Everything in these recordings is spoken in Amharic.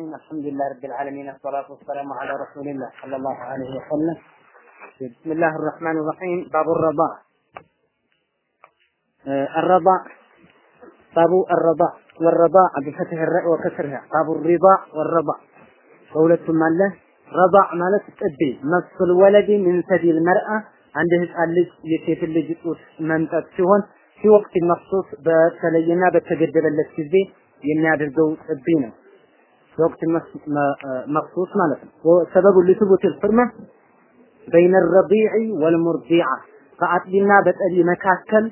الرحيم الحمد لله رب العالمين الصلاة والسلام على رسول الله صلى الله عليه وسلم. بسم الله الرحمن الرحيم. باب الرضاء آه، الرضاء باب الرضاء والرضاء بفتح الراء وكسرها. باب الرضاء والرضاء قولة من له رضاع ማለት نص الولد من ثدي المرأة. መርአ አንድ يسيف اللي የሴት من ጡት في وقت مخصوص بسلينا بتقدر በተገደበለት ጊዜ ينادر دو ነው። በወቅት መክሱስ ማለት ነው። ሰበቡ ሊስቡት ልፍርመ በይነ ረቢዕ ወልሙርዲዓ በአጥቢና በጠቢ መካከል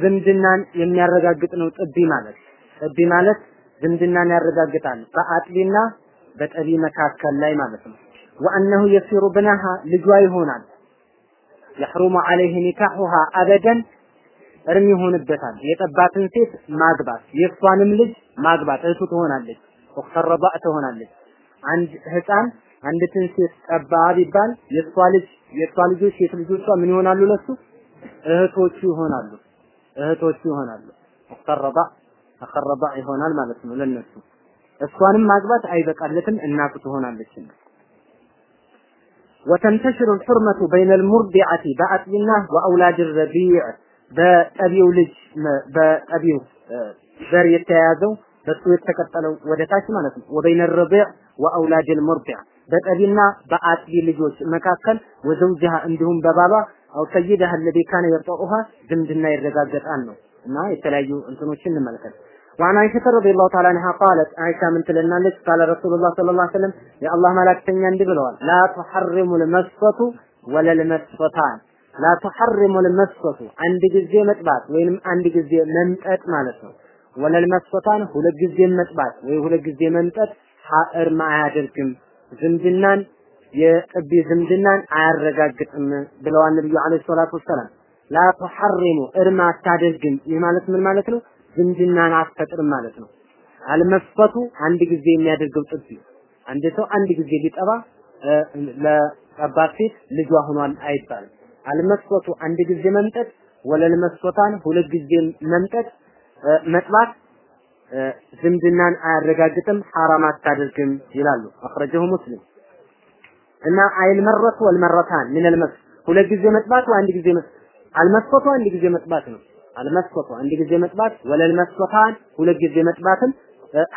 ዝምድናን የሚያረጋግጥ ነው። ጥቢ ማለት ጥቢ ማለት ዝምድናን ያረጋግጣል። በአጥቢና በጠቢ መካከል ላይ ማለት ነው። ወአነሁ የሲሩ ብናሃ ልጇ ይሆናል። የሕሩሙ አለይህ ኒካሑሃ አበደን እርም ይሆንበታል። የጠባትን ሴት ማግባት የእሷንም ልጅ ማግባት እህቱ ትሆናለች። ኡክተር ረዳዕ ትሆናለች። አንድ ህፃን አንዲትን ሴት ጠባ ቢባል የእሷ ልጅ የእሷ ልጆች ሴት ልጆቿ ምን ይሆናሉ? ለሱ እህቶቹ ይሆናሉ። እህቶቹ ይሆናሉ። ኡክተር ረዳዕ አኸር ረዳዕ ይሆናል ማለት ነው ለነሱ። እሷንም ማግባት አይበቃለትም፣ እናቱ ትሆናለች። ወተንተሽሩ ልሑርመቱ በይነ ልሙርዲዓቲ በአጥቢና ወአውላድ ረቢዕ በጠቢው ልጅ በጠቢው ዘር የተያያዘው በሱ የተቀጠለው ወደ ታች ማለት ነው። ወበይነ ረቢዕ ወአውላድ المرضع በጠቢና በአጥቢ ልጆች መካከል ወዘውጅሃ እንዲሁም በባባ አው ሰይደሃ الذي كان يرضعها ዝምድና ይረጋገጣል ነው እና የተለያዩ እንትኖችን እንመለከት። وعن عائشة رضي الله تعالى عنها قالت عائشة من تلنالك قال رسول الله صلى الله عليه وسلم يا الله ملاكتنيا እንዲህ ብለዋል لا تحرم المسفة ولا المسفتان لا تحرم المسفة አንድ ጊዜ መጥባት ወይንም አንድ ጊዜ መምጠጥ ማለት ነው ወለል መስፈታን ሁለት ጊዜ መጥባት ወይ ሁለት ጊዜ መምጠጥ እርም አያደርግም ዝምድናን የጥቢ ዝምድናን አያረጋግጥም ብለዋል ነብዩ አለይሂ ሰላቱ ወሰላም። ላ ተሐሪሙ እርም አታደርግም። ይህ ማለት ምን ማለት ነው? ዝምድናን አትፈጥርም ማለት ነው። አልመስፈቱ አንድ ጊዜ የሚያደርገው ጥቢ አንድ ሰው አንድ ጊዜ ሊጠባ ለጠባት ሴት ልጇ ሆኗል አይባልም። አልመስፈቱ አንድ ጊዜ መምጠጥ ወለል መስፈታን ሁለት ጊዜ መምጠጥ መጥባት ዝምድናን አያረጋግጥም፣ ሐራም አታደርግም ይላሉ። አኽረጀሁ ሙስሊም እና አይልመረቱ ወልመረታን ሚነል መስ ሁለት ጊዜ መጥባት አንድ ጊዜ አልመስኮቱ አንድ ጊዜ መጥባት ነው። አልመስኮቱ አንድ ጊዜ መጥባት ወለል ሁለት ጊዜ መጥባትም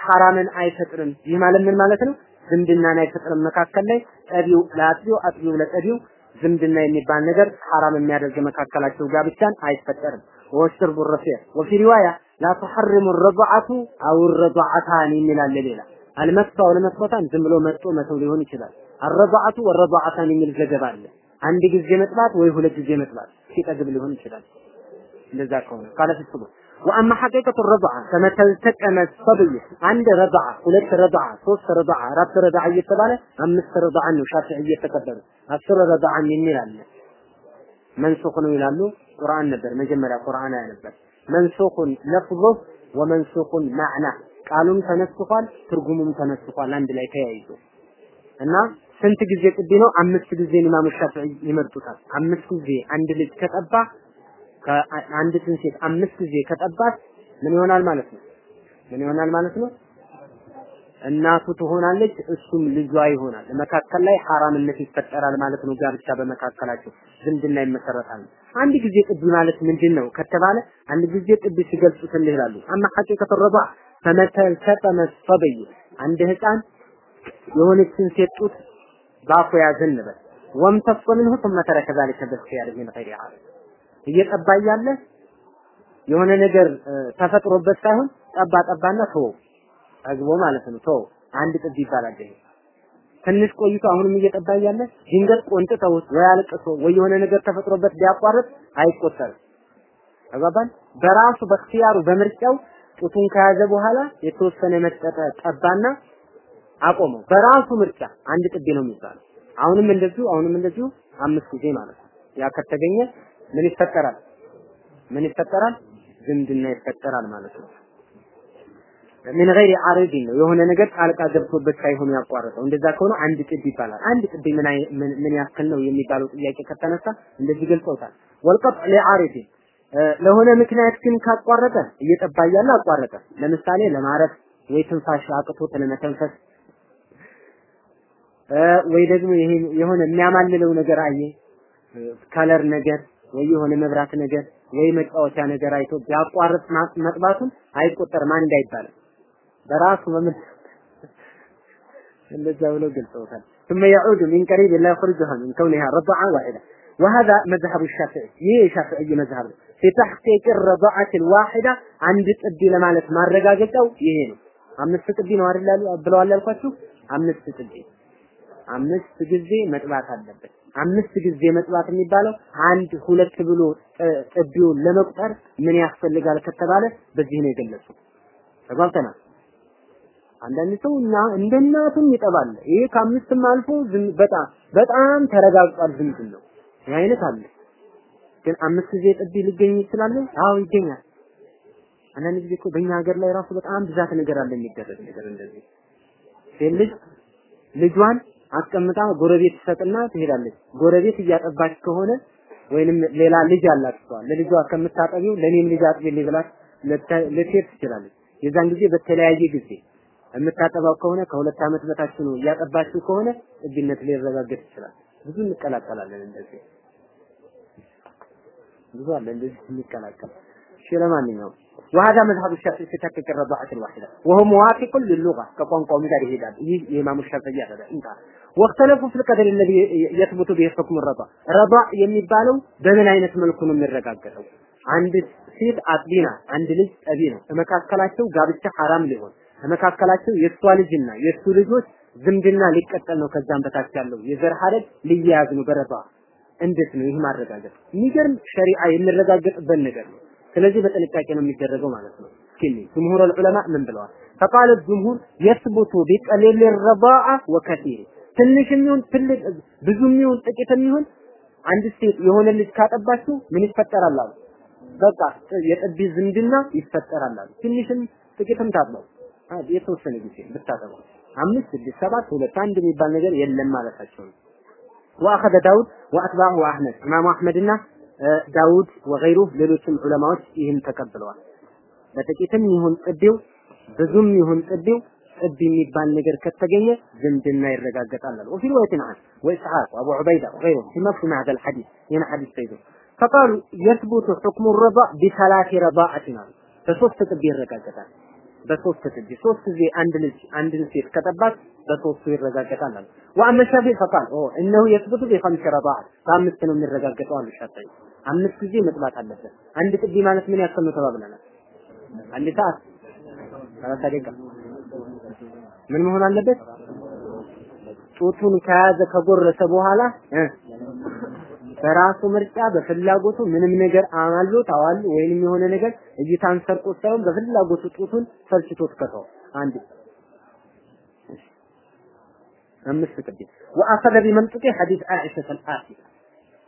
ሐራምን አይፈጥርም። ይህ ማለት ምን ማለት ነው? ዝምድናን አይፈጥርም። መካከል ላይ ጠቢው ለአጥቢው አጥቢው ለጠቢው ዝምድና የሚባል ነገር ሐራም የሚያደርግ መካከላቸው ጋብቻን አይፈጠርም። ወሽርቡ ረፊዕ ወፊ ሪዋያ لا تحرم الرضعة أو الرضعتان ይላል ሌላ አልመስፋው ለመስፋታን ዝም ብሎ መጥቶ መተው ሊሆን ይችላል። አረባዓቱ ወረባዓታን የሚል ዘገባ አለ። አንድ ጊዜ መጥባት ወይ ሁለት ጊዜ መጥባት ሲጠግብ ሊሆን ይችላል። እንደዛ ከሆነ ካለ ፍስቡ ወአማ ሐቂቀቱ ረድዓ ከመተልተቀመ ሰብይ አንድ ረድዓ ሁለት ረድዓ ሶስት ረድዓ አራት ረድዓ እየተባለ አምስት ረድዓ ነው ሻፊዒ እየተቀበሉ። አስር ረድዓ የሚል አለ። መንሱኽ ነው ይላሉ። ቁርአን ነበር። መጀመሪያ መንሱኹን ለፍظ ወመንሱኹን ማዕና ቃሉም ተነስቷል ትርጉሙም ተነስቷል አንድ ላይ ተያይዞ እና ስንት ጊዜ ጥቢ ነው አምስት ጊዜ ኢማሙ ሻፊዒ ይመርጡታል አምስት ጊዜ አንድ ልጅ ከጠባ ከአንዲትን ሴት አምስት ጊዜ ከጠባት ምን ይሆናል ማለት ነው? ምን ይሆናል ማለት ነው? እናቱ ትሆናለች፣ እሱም ልጇ ይሆናል። መካከል ላይ ሐራምነት ይፈጠራል ማለት ነው። ጋብቻ በመካከላቸው ዝምድና ይመሰረታል። አንድ ጊዜ ጥቢ ማለት ምንድን ነው ከተባለ አንድ ጊዜ ጥቢ ሲገልጹት እንዲህ ይላሉ። አማ ሐቂቀቱ ረባ ፈመተል ሰጠመ ሰበይ አንድ ህፃን የሆነችን ሴት ጡት ባፉ ያዘ እንበል ወምተፈ ምንሁ ثم ترك ذلك بالخيار من غير عارف እየጠባ እያለ የሆነ ነገር ተፈጥሮበት ሳይሆን ጠባ ጠባና ተወ አግቦ ማለት ነው ተወ አንድ ጥብ ይባላል ትንሽ ቆይቶ አሁንም እየጠባ እያለ ድንገት ቆንጥተውት ወይ አልቅሶ ወይ የሆነ ነገር ተፈጥሮበት ቢያቋርጥ አይቆጠርም አባባል በራሱ በእክትያሩ በምርጫው ጡቱን ከያዘ በኋላ የተወሰነ መጠጠ ጠባና አቆመው በራሱ ምርጫ አንድ ጥቤ ነው የሚባለው አሁንም እንደዚሁ አሁንም እንደዚሁ አምስት ጊዜ ማለት ነው ያ ከተገኘ ምን ይፈጠራል? ምን ይፈጠራል? ዝምድና ይፈጠራል ማለት ነው። ምን ገይሪ አረድ ነው የሆነ ነገር ጣልቃ ገብቶበት ሳይሆን ያቋረጠው። እንደዛ ከሆነ አንድ ጥብ ይባላል። አንድ ጥብ ምን ምን ያክል ነው የሚባለው ጥያቄ ከተነሳ እንደዚህ ገልጸውታል። ወልቀጥ ለአረድ ለሆነ ምክንያት ግን ካቋረጠ እየጠባ እያለ አቋረጠ። ለምሳሌ ለማረፍ ወይ ትንፋሽ አቅቶት ለመተንፈስ ወይ ደግሞ ይሄ የሆነ የሚያማልለው ነገር አየ ከለር ነገር ወይ የሆነ መብራት ነገር ወይ መጫወቻ ነገር አይቶ ቢያቋርጥ መጥባቱን አይቆጠርም አንድ አይባልም በራሱ መምን እንደዛ ብሎ ገልጸውታል ثم يعود من قريب لا يخرجها من كونها رضعة واحدة وهذا مذهب الشافعي ይህ የሻፊዒ መዝሀብ ነው في تحقيق الرضاعة الواحدة አንድ ጥቢ ለማለት ማረጋገጫው ይሄ ነው አምስት ጥቢ ነው አይደል ብለዋል ያልኳችሁ አምስት ጥቢ አምስት ጊዜ መጥባት አለበት አምስት ጊዜ መጥባት የሚባለው አንድ ሁለት ብሎ ጥቢውን ለመቁጠር ምን ያስፈልጋል ከተባለ በዚህ ነው የገለጹ ተጓልተናል አንዳንድ ሰው እና እንደ እናቱም ይጠባል። ይሄ ከአምስትም አልፎ በጣም በጣም ተረጋግጧል ዝምድን ነው። ይህ አይነት አለ? ግን አምስት ጊዜ ጥቢ ሊገኝ ይችላል? አዎ ይገኛል። አንዳንድ ጊዜ እኮ በእኛ ሀገር ላይ ራሱ በጣም ብዛት ነገር አለ የሚደረግ ነገር እንደዚህ። ሴት ልጅ ልጇን አስቀምጣ ጎረቤት ትሰጥና ትሄዳለች። ጎረቤት እያጠባች ከሆነ ወይንም ሌላ ልጅ አላት እሷ። ለልጇ ከምታጠቢው ለኔም ልጅ አጥቢልኝ ብላት ልትሄድ ትችላለች። የዛን ጊዜ በተለያየ ጊዜ የምታጠባው ከሆነ ከሁለት ዓመት በታች ነው እያጠባችው ከሆነ ጥቢነት ሊረጋገጥ ይችላል። ብዙ እንቀላቀላለን እንደዚህ ብዙ አለ እንደዚህ እንቀላቀል። እሺ ለማንኛውም وهذا مذهب الشافعي في تحقيق الرضاعة الواحدة وهو موافق للغة كقوم ጋር ይሄዳል ይህ የኢማሙ ሻፊዒ ያደረገ እንታ واختلفوا في القدر الذي يثبت به حكم الرضاع رضاع የሚባለው በምን አይነት መልኩ ነው የሚረጋገጠው አንድ ሴት አጥቢ ናት አንድ ልጅ ጠቢ ነው በመካከላቸው ጋብቻ ሐራም ሊሆን ከመካከላቸው የእሷ ልጅና የእሱ ልጆች ዝምድና ሊቀጠል ነው። ከዛም በታች ያለው የዘር ሐረግ ሊያያዝ ነው። በረቷ እንዴት ነው ይህ ማረጋገጥ? የሚገርም ሸሪዓ የሚረጋገጥበት ነገር ነው። ስለዚህ በጥንቃቄ ነው የሚደረገው ማለት ነው። እስኪኒ ጅምሁር ዑለማ ምን ብለዋል? ፈቃለ ጅምሁር የስቡቱ ቢቀሊል ረዳአ ወከቲር ትንሽ የሚሆን ትልቅ ብዙ የሚሆን ጥቂት የሚሆን አንድ ሴት የሆነ ልጅ ካጠባችሁ ምን ይፈጠራል አሉ። በቃ የጥቢ ዝምድና ይፈጠራል አሉ። ትንሽም ጥቂትም ታጥባው የተወሰነ ጊዜ ብታጠቡ አምስት ስድስት ሰባት ሁለት አንድ የሚባል ነገር የለም ማለታቸው ነው። ወአኸዘ ዳውድ ወአትባሁ አህመድ ኢማሙ አህመድና ዳውድ ወገይሩ ሌሎችም ዑለማዎች ይህን ተቀብለዋል። በጥቂትም ይሁን ጥቢው ብዙም ይሁን ጥቢው ጥቢ የሚባል ነገር ከተገኘ ዝምድና ይረጋገጣል አሉ። وفي رواية عن وإسحاق وأبو عبيدة وغيره في مفهوم حديث ይህን ሐዲስ ተይዞ فقالوا يثبت حكم الرضاع بثلاث رضعات አሉ። በሶስት ጥቢ ይረጋገጣል። በሶስት ጥቢ ሶስት ጊዜ አንድ ልጅ አንድን ሴት ከጠባት በሶስቱ ይረጋገጣል አሉ። وأما الشافعي فقال أو أنه يثبت بخمس رضعات በአምስት ነው የሚረጋገጠው አሉ ሻፊዒ። አምስት ጊዜ መጥባት አለበት። አንድ ጥቢ ማለት ምን ያክል ነው ተባብለናል። አንድ ሰዓት ሰላሳ ደቂቃ ምን መሆን አለበት? ጡቱን ከያዘ ከጎረሰ በኋላ በራሱ ምርጫ በፍላጎቱ ምንም ነገር አማሎት አዋል ወይንም የሆነ ነገር እይታን ሰርቆ ሳይሆን በፍላጎቱ ጡቱን ሰልችቶት ከተው አንድ አምስት ቅድም ወአኸዘ ቢመንጡቂ ሐዲስ አይሻ አልአሲ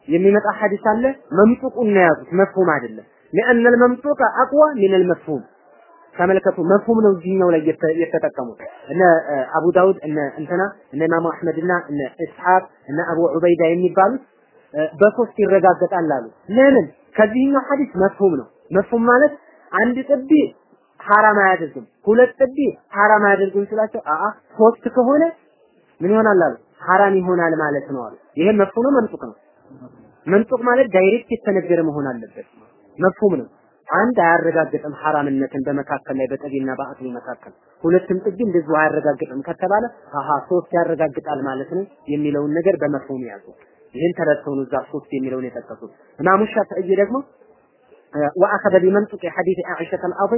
የሚመጣ ሐዲስ አለ መምጡቁን ነው ያዙት መፍሁም አይደለም لأن الممطوق أقوى من المفهوم ተመልከቱ መፍሁም ነው እዚህኛው ላይ የተጠቀሙት እነ አቡ ዳውድ እነ እንትና እነ ኢማሙ አህመድና እነ ኢስሐቅ እነ አቡ ዑበይዳ የሚባሉት በሶስት ይረጋገጣል አሉ ለምን ከዚህኛው ሐዲስ መፍሁም ነው መፍሁም ማለት አንድ ጥቢ ሐራም አያደርግም። ሁለት ጥቢ ሐራም አያደርግም ስላቸው አአ ሶስት ከሆነ ምን ይሆናል አሉ። ሐራም ይሆናል ማለት ነው አሉ። ይሄ مفهوم ነው منطوق ነው? منطوق ማለት direct የተነገረ መሆን አለበት። مفهوم ነው። አንድ አያረጋግጥም ሐራምነትን በመካከል ላይ በጠቢና በአጥቢ መካከል። ሁለትም ጥቢ እንደዚሁ አያረጋግጥም ከተባለ አሃ ሶስት ያረጋግጣል ማለት ነው የሚለውን ነገር በ مفهوم ያዙ። ይህን ተረድተው ነው እዛ ሶስት የሚለውን የጠቀሱት። ኢማሙ ሻፊዒ ደግሞ وأخذ بمنطق حديث عائشة الأرض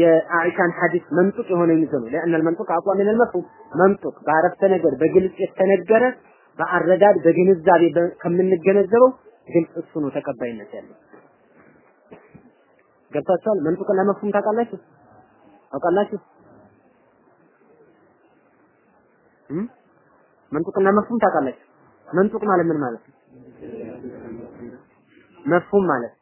የአኢሻን ሐዲስ መንጡቅ የሆነ ይዘው ነው لأن المنطق أقوى من المفهوم መንጡቅ በአረፍተ ነገር በግልጽ የተነገረ በአረዳድ በግንዛቤ ከምንገነዘበው ግልጽ እሱ ነው ተቀባይነት ያለው ገብታችኋል? መንጡቅና መፍሁም ታውቃላችሁ? ታውቃላችሁ? እም መንጡቅና መፍሁም ታውቃላችሁ? መንጡቅ ማለት ምን ማለት ነው? መፍሁም ማለት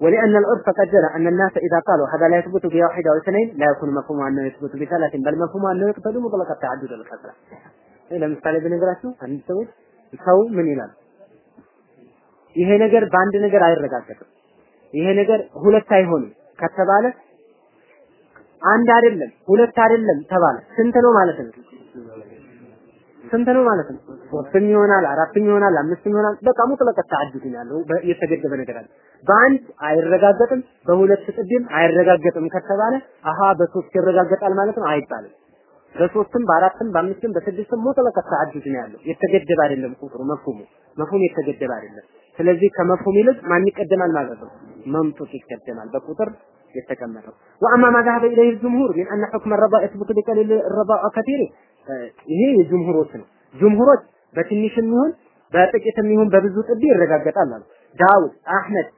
ولأن العرف قد جرى أن الناس إذا قالوا هذا لا يثبت بواحدة أو اثنين لا يكون مفهوم أنه يثبت بثلاث بل مفهوم أنه يقتضي مطلق التعدد والكثرة. ለምሳሌ ብነግራችሁ አንድ ሰዎች ሰው ምን ይላል? ይሄ ነገር በአንድ ነገር አይረጋገጥም። ይሄ ነገር ሁለት አይሆንም ከተባለ አንድ አይደለም ሁለት አይደለም ተባለ ስንት ነው ማለት ነው? ስንት ነው ማለት ነው? ሶስትም ይሆናል፣ አራትም ይሆናል፣ አምስትም ይሆናል። በቃ ሙጥለቀ ተዓድድ ነው ያለው የተገደበ ነገር አለ። በአንድ አይረጋገጥም፣ በሁለት ጥድም አይረጋገጥም ከተባለ አሃ በሶስት ይረጋገጣል ማለት ነው አይባልም። በሶስትም በአራትም በአምስትም በስድስትም ሙጥለቀ ተዓድድ ነው ያለው የተገደበ አይደለም ቁጥሩ መፍሁሙ መፍሁም የተገደበ አይደለም። ስለዚህ ከመፍሁም ይልቅ ማን ይቀደማል ማለት ነው? መንጡቅ ይቀደማል በቁጥር የተቀመጠው ወአማ ማ ذهب اليه الجمهور من ان حكم الرضا يثبت بقليل الرضا كثير ይሄ የጅምሁሮች ነው ጅምሁሮች በትንሽም ይሁን በጥቂትም ይሁን በብዙ ጥቢ ይረጋገጣል አሉ ዳውድ አህመድ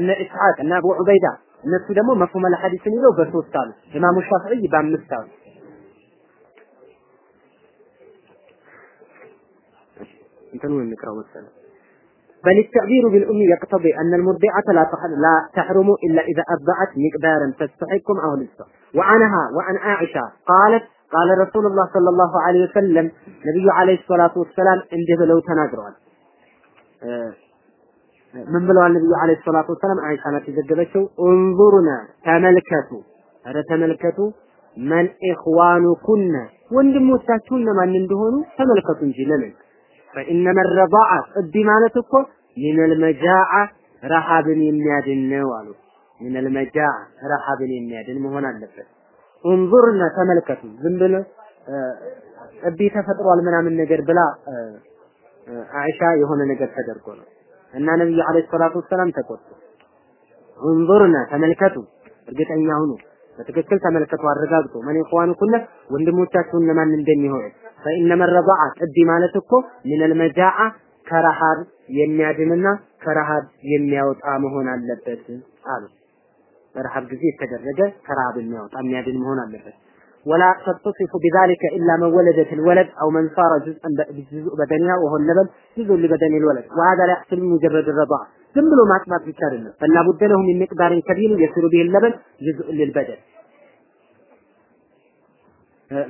እነ ኢስሐቅ እና አቡ ዑበይዳ እነሱ ደግሞ መፍሁመ ለሐዲስን ይዘው በሶስት አሉ ኢማሙ ሻፊዒ በአምስት አሉ እንትኑ እንቅራው መሰለኝ بل التعبير بالأم يقتضي أن المرضعة لا لا تحرم إلا إذا أرضعت مقدارا تستحقكم أو نصفه وعنها وعن عائشة قالت ቃለ ረሱሉላህ ሰለላሁ ዐለይሂ ወሰለም ነብዩ ዐለይሂ ሰላቱ ወሰላም እንዲህ ብለው ተናግረዋል። ምን ብለዋል ነብዩ ዐለይሂ ሰላቱ ወሰላም? አይሻ ናት የዘገበችው። እንዙሩና ተመልከቱ፣ ኧረ ተመልከቱ መን ኢኽዋኑኩነ ወንድሞቻችሁ እነማን እንደሆኑ ተመልከቱ እንጂ ለምን ፈኢነመ ረዳዓ እቢ ማለት እኮ ሚነል መጃዓ ረሃብን የሚያድን ነው አሉ። ሚነል መጃዓ ረሃብን የሚያድን መሆን አለበት። እንዙርና ተመልከቱ። ዝም ብሎ ጥቢ ተፈጥሯል ምናምን ነገር ብላ አይሻ የሆነ ነገር ተደርጎ ነው እና ነብዩ አለይሂ ሰላቱ ወሰላም ተቆጡ። እንዙርና ተመልከቱ፣ እርግጠኛ ሁኑ፣ በትክክል ተመልከቱ፣ አረጋግጡ። መን ኢኽዋኑ ኩለ ወንድሞቻችሁ እነማን እንደሚሆኑ ፈኢነመ ረዳዓ ጥቢ ማለት እኮ ሚነል መጃዓ ከረሃብ የሚያድንና ከረሃብ የሚያወጣ መሆን አለበት አሉ። በረሃብ ጊዜ የተደረገ ከረሃብ የሚያወጣ የሚያድን መሆን አለበት። ولا تتصف بذلك إلا من ولدت الولد أو من صار جزءا جزء بدنها وهو اللبن جزء لبدن الولد وهذا لا يحصل من مجرد الرضاعة ዝም ብሎ ማጥባት ብቻ አይደለም فلا بد له من مقدار كبير يصير به اللبن جزء للبدن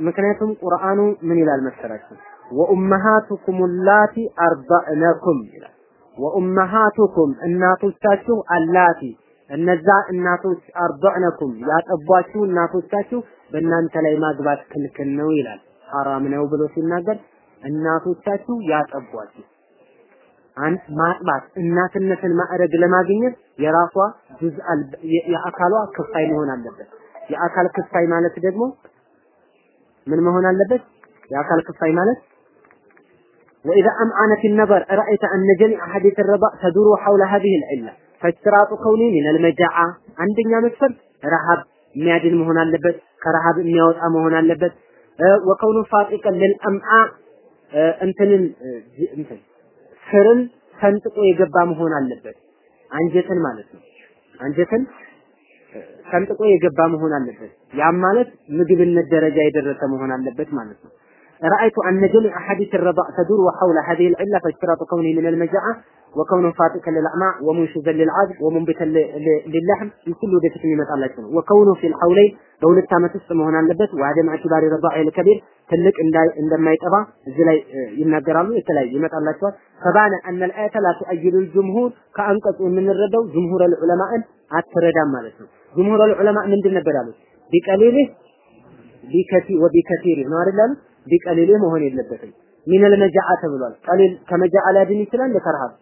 ምክንያቱም ቁርአኑ ምን ይላል መሰላችሁ ወኡመሃቱኩም ላቲ አርዳእነኩም ይላል ወኡመሃቱኩም እናቶቻችሁ አላቲ እነዛ እናቶች አርضዕነኩም ያጠቧችሁ እናቶቻችሁ በእናንተ ላይ ማግባት ክልክል ነው ይላል። ሐራም ነው ብሎ ሲናገር እናቶቻችሁ ያጠቧችሁ ማጥባት እናትነትን ማዕረግ ለማግኘት የራሷ ጁዝ የአካሏ ክፋይ መሆን አለበት። የአካል ክፋይ ማለት ደግሞ ምን መሆን አለበት? የአካል ክፋይ ማለት ወኢዛ አምአነት ነበር ረአይተ አነ ጀሚዕ ሐዲስ ረባ ተዱሩ ሐውለ ሀዚህ ልዕላ ፈጅትራጡ ከውኒ ሚነል መጃዓ አንደኛ መስፈርት ረሃብ የሚያድን መሆን አለበት፣ ከረሃብ የሚያወጣ መሆን አለበት። ወከውኑ ፋቂቀን ለልአምአ እንትንን እንትን ስርን ሰንጥቆ የገባ መሆን አለበት። አንጀትን ማለት ነው። አንጀትን ሰንጥቆ የገባ መሆን አለበት። ያም ማለት ምግብነት ደረጃ የደረሰ መሆን አለበት ማለት ነው። رأيت أن جميع أحاديث الرضاء تدور حول هذه العلة فاشتراط كونه من المجاعة وكونه فاتكا للأعماء ومنشزا للعاجز ومنبتا للحم الكل ودفت من الله سنة وكونه في الحولين دولة تامة تسمى هنا اللبت وعدم اعتبار الرضاع الكبير ትልቅ እንደማይጠባ እዚህ ላይ ይናገራሉ። የተለያዩ ይመጣላቸዋል። ፈባነ አነ ልአየተ ላ ትአይሉ ልጅምሁር ከአንቀጹ የምንረዳው ጅምሁር ልዑለማእን አትረዳም ማለት ነው። ጅምሁር ልዑለማ ምንድን ነበር ያሉት? ቢቀሊልህ ቢከቲ ወቢከቲር ነው አይደል ቢቀሊል መሆን የለበትም። ሚነል መጃዓ ተብሏል። ቀሊል ከመጃዓ ሊያድን ይችላል ከረሃብ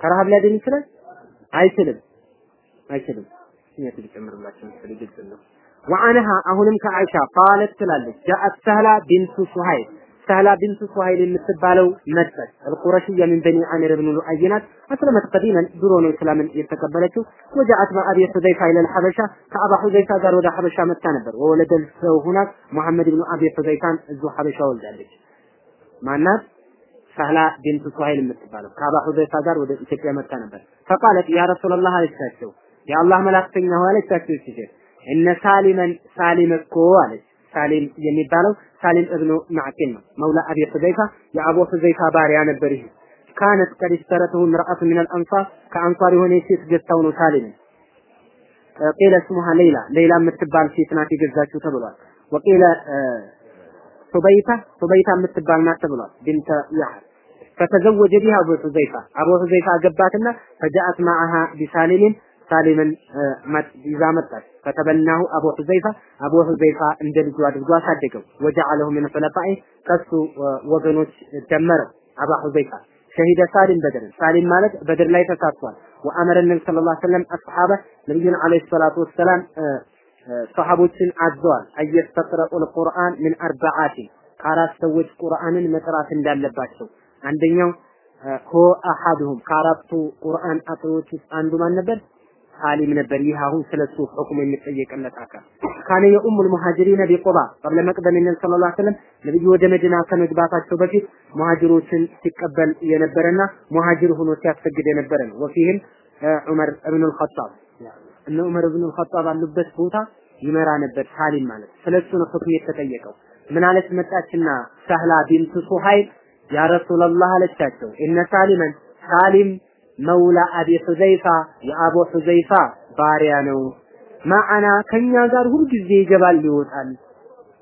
ከረሃብ ሊያድን ይችላል አይችልም አይችልም። ስሜት ሊጨምርላችሁ ስለ ነው። ወአንሃ አሁንም ከአይሻ ቃለት ትላለች ጃአት ሰህላ ቢንቱ ሱሀይብ ሰህላ ቢንቱ ሱሃይል የምትባለው መጣች አልቁረሽያ ምን በኒ አሚር ብን ሉአይ ናት። አስለመት ቀዲመን ድሮ ነው እስላምን የተቀበለችው። ወጃአት ማአቢ ሁዘይፋ ኢለል ሐበሻ። ከአባ ሁዘይፋ ጋር ወደ ሐበሻ መጣ ነበር። ወወለደል ሰው ሁናት ሙሐመድ ብን አቢ ሁዘይፋን እዙ ሐበሻ ወልዳለች። ማናት? ሰህላ ቢንቱ ሱሃይል የምትባለው። ከአባ ሁዘይፋ ጋር ወደ ኢትዮጵያ መጣ ነበር። ፈቃለት ያ ረሱላህ አለቻቸው። የአላህ መላእክተኛ ሆይ አለቻቸው እነ ሳሊመን ሳሊም እኮ አለች። ሳሊም የሚባለው ሳሊም እብኑ ማዕቂል ነው። መውላ አቢ ሁዘይፋ የአቡ ሁዘይፋ ባሪያ ነበር። ይሄ ካነት ቀድ ስተረተሁ ምርአቱ ምን አልአንሳር ከአንሷር የሆነ ሴት ገዝታው ነው ሳሊም ቂለ ስሙሃ ሌላ ሌላ የምትባል ሴት ናት የገዛችው ተብሏል። ወቂለ ሱበይታ ሱበይታ የምትባል ናት ተብሏል። ቢንተ ያህር ፈተዘወጀ ቢሃ አቡ ሁዘይፋ አቡ ሁዘይፋ አገባትና ፈጃአት ማአሃ ቢሳሊምን ሳሊምን ይዛ መጣች። ፈተበናሁ አቡ ሁዘይፋ አቡ ሁዘይፋ እንደ ልጁ አድርጎ አሳደገው። ወጀዐለሁ ምን ኹለፋኢ ከሱ ወገኖች ደመረው። አባ ሁዘይፋ ሸሂደ ሳሊም በድር ሳሊም ማለት በድር ላይ ተሳትፏል። ወአመረ ነቢ ሰለላሁ ዐለይሂ ወሰለም አስሐበ ነቢዩን ዐለይሂ ሰላቱ ወሰላም ሰሃቦችን አዘዋል። አየስተቅረኡል ቁርአን ሚን አርበዓቲን ከአራት ሰዎች ቁርአንን መቅራት እንዳለባቸው አንደኛው ሆ አሐዱሁም ከአራቱ ቁርአን አጥሪዎች ውስጥ አንዱ ማን ነበር? ሳሊም ነበር። ይህ አሁን ስለሱ ሁክም የሚጠየቅለት አካል ካነ የኡሙል ሙሃጅሪነ ቢቁባ ቀብለ መቅደም ነቢ ሰለላሁ ዐለይሂ ወሰለም ነብዩ ወደ መዲና ከመግባታቸው በፊት ሙሃጅሮችን ሲቀበል የነበረና ሙሃጅር ሆኖ ሲያሰግድ የነበረ ነው። ወፊህም ዑመር እብኑል ኸጣብ እነ ዑመር እብኑል ኸጣብ አሉበት ቦታ ይመራ ነበር ሳሊም ማለት ስለሱ ነው ሁክም የተጠየቀው። ምን አለች መጣችና ሳህላ ቢንቱ ሱሀይል ያ ረሱላላህ አለቻቸው እነ ሳሊመን ሳሊም መውላ አቢ ሁዘይፋ የአቡ ሁዘይፋ ባሪያ ነው። ማዕና ከኛ ጋር ሁልጊዜ ይገባል ይወጣል።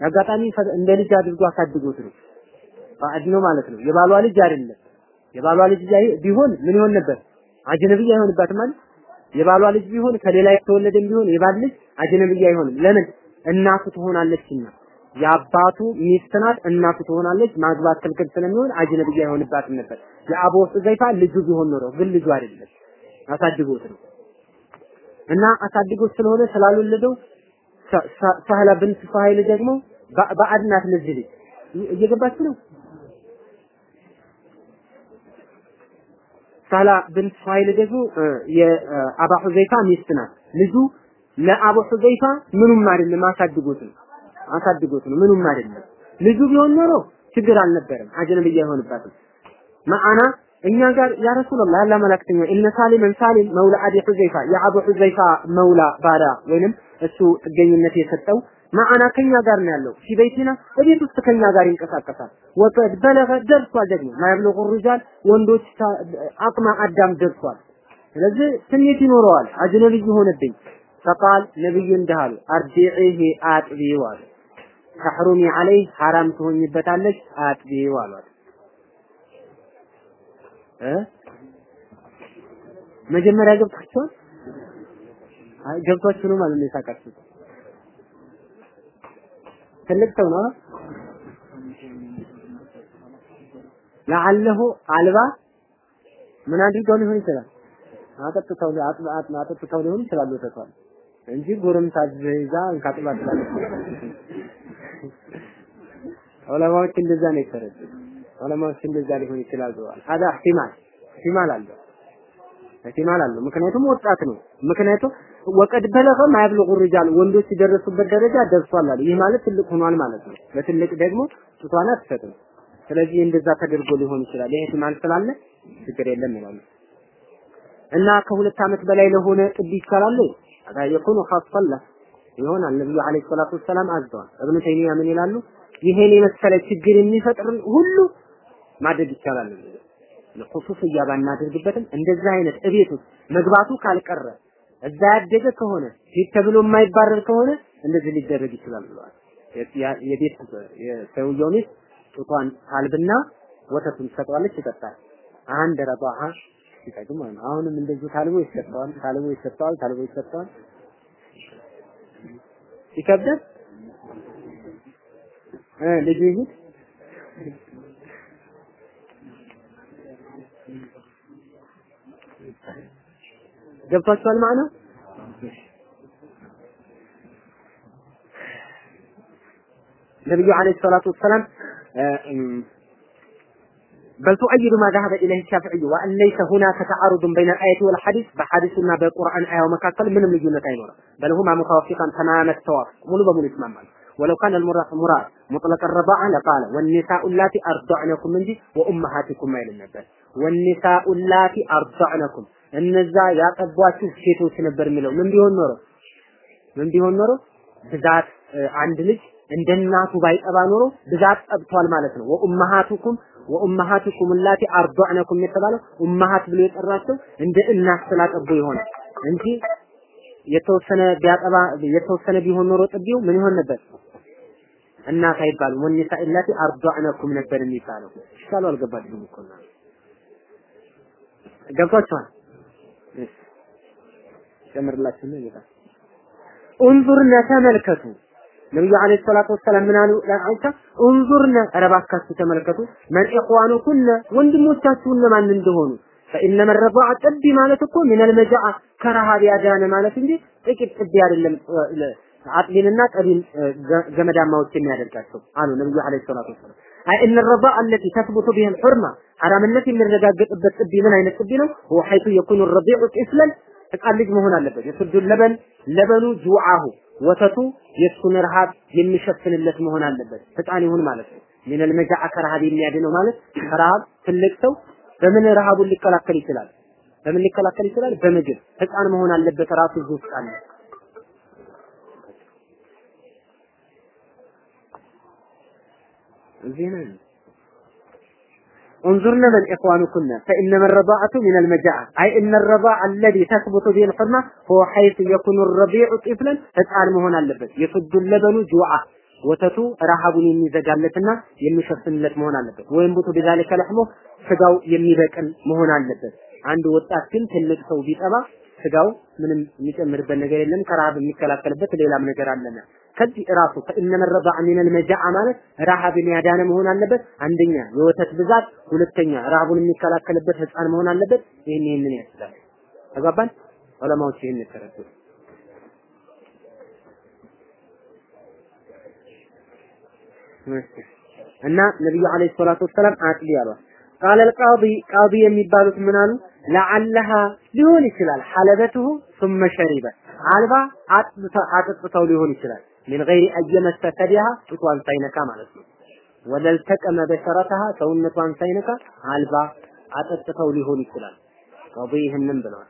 አጋጣሚ እንደ ልጅ አድርጎ አሳድጎት ነው። ባዕድ ነው ማለት ነው። የባሏ ልጅ አይደለም። የባሏ ልጅ ቢሆን ምን ይሆን ነበር? አጅነብይ አይሆንባትም ማለት የባሏ ልጅ ቢሆን ከሌላ የተወለደም ቢሆን የባል ልጅ አጅነብይ አይሆንም። ለምን? እናቱ ትሆናለችና የአባቱ ሚስት ናት፣ እናቱ ትሆናለች። ማግባት ክልክል ስለሚሆን አጅነብይ አይሆንባትም ነበር። የአቡ ሁዘይፋ ልጁ ቢሆን ኖሮ ግን ልጁ አይደለም፣ አሳድጎት ነው እና አሳድጎት ስለሆነ ስላልወለደው ሳህላ ብንት ሱሀይል ደግሞ ባዕድ ናት ለዚህ ልጅ። እየገባችሁ ነው? ሳህላ ብንት ሱሀይል ደግሞ የአባ ሁዘይፋ ሚስት ናት። ልጁ ለአቡ ሁዘይፋ ምኑም አይደለም፣ አሳድጎት ነው አሳድጎት ነው ምኑም አይደለም። ልጁ ቢሆን ኖሮ ችግር አልነበረም፣ አጅነብይ አይሆንባትም። ማአና እኛ ጋር ያ ረሱላህ ያላ መላክተኛ እነ ሳሊምን ሳሊም መውላ አቢ ሁዘይፋ የአቡ ሁዘይፋ መውላ ባሪያ ወይንም እሱ ጥገኝነት የሰጠው ማአና ከኛ ጋር ነው ያለው። ፊበይቲና እቤት ውስጥ ከኛ ጋር ይንቀሳቀሳል። ወቀድ በለገ ደርሷል ደግሞ ማይብለቁ ሪጃል ወንዶች አቅመ አዳም ደርሷል። ስለዚህ ስሜት ይኖረዋል። አጅነብይ ሆነብኝ። ፈቃል ነብዩ እንዲህ አሉ፣ አርዲዒሂ አጥቢው አሉ። ተሕሩሚ ዐለይህ ሐራም ትሆኝበታለች አጥቢው አሏት። እ መጀመሪያ ገብታችኋል? አይ ገብቷችሁ ነው ማለት ነው የሳቃችሁት። ትልቅ ሰው ነው። ለዓለሁ አልባ ምን አድርገው ሊሆን ይችላል? አጠጥተው አጠጥተው ሊሆን ይችላል ወተቷል እንጂ ጎረምሳ ይዛ እንካጥባ ትላለች። ዑለማዎች እንደዛ ነው የተረዱት። ዑለማዎች እንደዛ ሊሆን ይችላል ብለዋል። ሀዳ ኢህቲማል ኢህቲማል አለው ኢህቲማል አለው። ምክንያቱም ወጣት ነው። ምክንያቱም ወቀድ በለገ ማያብልጉ ሪጃል ወንዶች የደረሱበት ደረጃ ደርሷል አለ። ይህ ማለት ትልቅ ሆኗል ማለት ነው። ለትልቅ ደግሞ ጡቷን አትሰጥም። ስለዚህ እንደዛ ተደርጎ ሊሆን ይችላል። ይሄ ኢህቲማል ስላለ ችግር የለም ይላሉ። እና ከሁለት ዓመት በላይ ለሆነ ጥቢ ይቻላል የኩኑ ኻሰን ይሆናል። ነብዩ አለይሂ ሰላቱ ወሰላም አዘዋል። እብኑ ተይሚያ ምን ይላሉ? ይሄን የመሰለ ችግር የሚፈጥር ሁሉ ማድረግ ይቻላል። ለኹሱስያ ባናደርግበትም እንደዛ አይነት እቤት ውስጥ መግባቱ ካልቀረ እዛ ያደገ ከሆነ ሂድ ተብሎ የማይባረር ከሆነ እንደዚህ ሊደረግ ይችላል ብለዋል። የቤት የሰውየው ሚስት ጡቷን ታልብና ወተቱን ትሰጠዋለች፣ ይጠጣል። አንድ ረባሃ ሲጠቅም ማለት ነው። አሁንም እንደዚሁ ታልቦ ይሰጠዋል፣ ታልቦ ይሰጠዋል፣ ታልቦ ይሰጠዋል። ይከብዳል ልጁ ይሁት ገብቷችኋል ማለት ነው። ነብዩ አለይሂ ሰላቱ ወሰላም بل تؤيد ما ذهب إليه الشافعي وأن ليس هناك تعارض بين الآية والحديث بحديثنا بقرآن آية ومكاكل من لجنة أينورا بل هما متوافقا تمام التوافق ملو بمول اسمام ولو كان المراد مراد مطلق الرضاعة لقال والنساء اللاتي أرضعنكم من دي وأمهاتكم ما النبات والنساء اللاتي أرضعنكم እነዛ ያጠቧችሁ ሴቶች ነበር የሚለው ምን ቢሆን ኖሮ ምን ቢሆን ኖሮ ብዛት አንድ ልጅ እንደ እናቱ ባይጠባ ኖሮ ብዛት ጠብቷል ማለት ነው። ወኡመሃቱኩም ወኡመሃቱኩም ላቲ አርዷዕነኩም የተባለው ኡመሃት ብሎ የጠራቸው እንደ እናት ስላጠቡ ይሆናል እንጂ የተወሰነ ቢያጠባ የተወሰነ ቢሆን ኖሮ ጥቢው ምን ይሆን ነበር? እናት አይባልም። ወኒሳ ኢላቲ አርዷዕነኩም ነበር የሚባለው። ይሻሉ አልገባችሁም እኮ ገብቷችኋል? ጨምርላችሁና ይላል። እንዙርነ ተመልከቱ ነብዩ አለይሂ ሰላቱ ወሰላም ምን አሉ? ለአይሻ እንዙርነ ኧረ ተመልከቱ። መን ኢኽዋኑኩነ ወንድሞቻችሁ እነማን እንደሆኑ? ፈኢነመ ረዳዕ ጥቢ ማለት እኮ ሚነል መጃዓ ከረሃብ ያዳነ ማለት እንጂ ጥቂት ጥቢ አይደለም። አጥቢንና ጠቢን ገመዳማዎች የሚያደርጋቸው አሉ ነብዩ አለይሂ ሰላቱ ወሰላም። አይ እነ ረዳዕ አለቲ ተስቡቱ ቢሂ አልሑርማ ሐራምነት የሚረጋገጥበት ጥቢ ምን አይነት ጥቢ ነው? ሁወ ሐይቱ የኩኑ ረዲዑ ጢፍለን ህፃን ልጅ መሆን አለበት። የሱዱ ለበን ለበኑ ጁዓሁ ወተቱ የእሱን ረሃብ የሚሸፍንለት መሆን አለበት። ህፃን ይሁን ማለት ነው። ሚነል መጃዓ ከረሃብ የሚያድነው ማለት ከረሃብ ትልቅ ሰው በምን ረሃቡን ሊከላከል ይችላል? በምን ሊከላከል ይችላል? በምግብ። ህፃን መሆን አለበት ራሱ እዚህ ውስጥ አለ። እዚህ ነው انظرن من إخوانكن فإنما الرضاعة من المجاعة أي إن الرضاع الذي تثبت به الحرمة هو حيث يكون الرضيع طفلا فتعال مهون አለበት يسد اللبن جوعه ወተቱ ረሃቡን የሚዘጋለትና የሚሸፍንለት መሆን አለበት። ወይም ቡቱ ቢዛሊከ ለሕሙ ስጋው የሚበቅል መሆን አለበት። አንድ ወጣት ግን ትልቅ ሰው ቢጠባ ስጋው ምንም የሚጨምርበት ነገር የለም። ከረሃብ የሚከላከልበት ሌላም ነገር አለና ከዚህ ራሱ ፈኢነመ ረዳዕ ሚነል ማለት ረሃብን ያዳነ መሆን አለበት። አንደኛ የወተት ብዛት፣ ሁለተኛ ረሃቡን የሚከላከልበት ህፃን መሆን አለበት። ይህን ይህንን ያስላል። ተግባባን? ዑለማዎች ይህን ተረዱ። እና ነብዩ አለይሂ ሰላቱ ወሰላም አጥሊ አሏት። ቃለ ልቃዲ ቃዲ የሚባሉት ምን አሉ? ለዓለሃ ሊሆን ይችላል ሐለበትሁ ثم ሸሪበ አልባ አጥጥተው ሊሆን ይችላል من غير أن يمس ثديها ጡቷን ሳይነካ ማለት ነው። ወለልተቀመ በሸረተሃ ሰውነቷን ሳይነካ አልባ አጠጥተው ሊሆን ይችላል። ቃዲ ይህንን ብለዋል።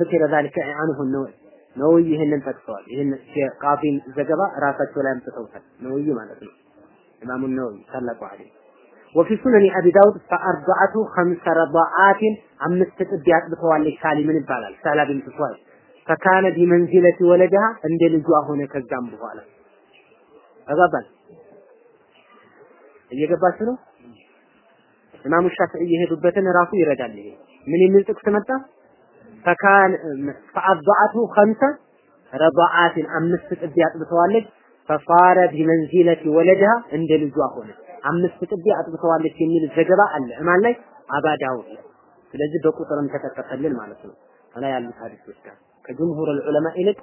ذكر ذلك عنه النووي ነውይ ይህንን ጠቅሰዋል። ይህን የቃፊን ዘገባ ራሳቸው ላይ አምጥተውታል። ነውይ ማለት ነው። ኢማሙ ነውይ ታላቁ ሐዲስ ወፊ ሱነኒ አቢ ዳውድ ፈአርበዐቱ ኸምሰ ረዳዓትን አምስት ጥቢ አጥብተዋለች። ሳሊምን ይባላል። ሳላ ቢንት ሱዋይድ ፈካነ ቢመንዚለቲ ወለድሃ እንደ ልጇ ሆነ። ከዛም በኋላ ተጋባል። እየገባችሁ ነው። ኢማሙ ሻፊዒ የሄዱበትን ራሱ ይረዳል። ይሄ ምን የሚል ጥቅስ መጣ? ፈካን ፈአባአቱ ኸምሰ ረዳአትን አምስት ጥቢ አጥብተዋለች። ፈሳረ ቢመንዚለቲ ወለድሃ እንደ ልጇ ሆነ። አምስት ጥቢ አጥብተዋለች የሚል ዘገባ አለ እማን ላይ አባ ዳውድ። ስለዚህ በቁጥርም ተጠቀሰልን ማለት ነው ከላይ ያሉት ሀዲሶች ጋር ከጅምሁር ዑለማ ይልቅ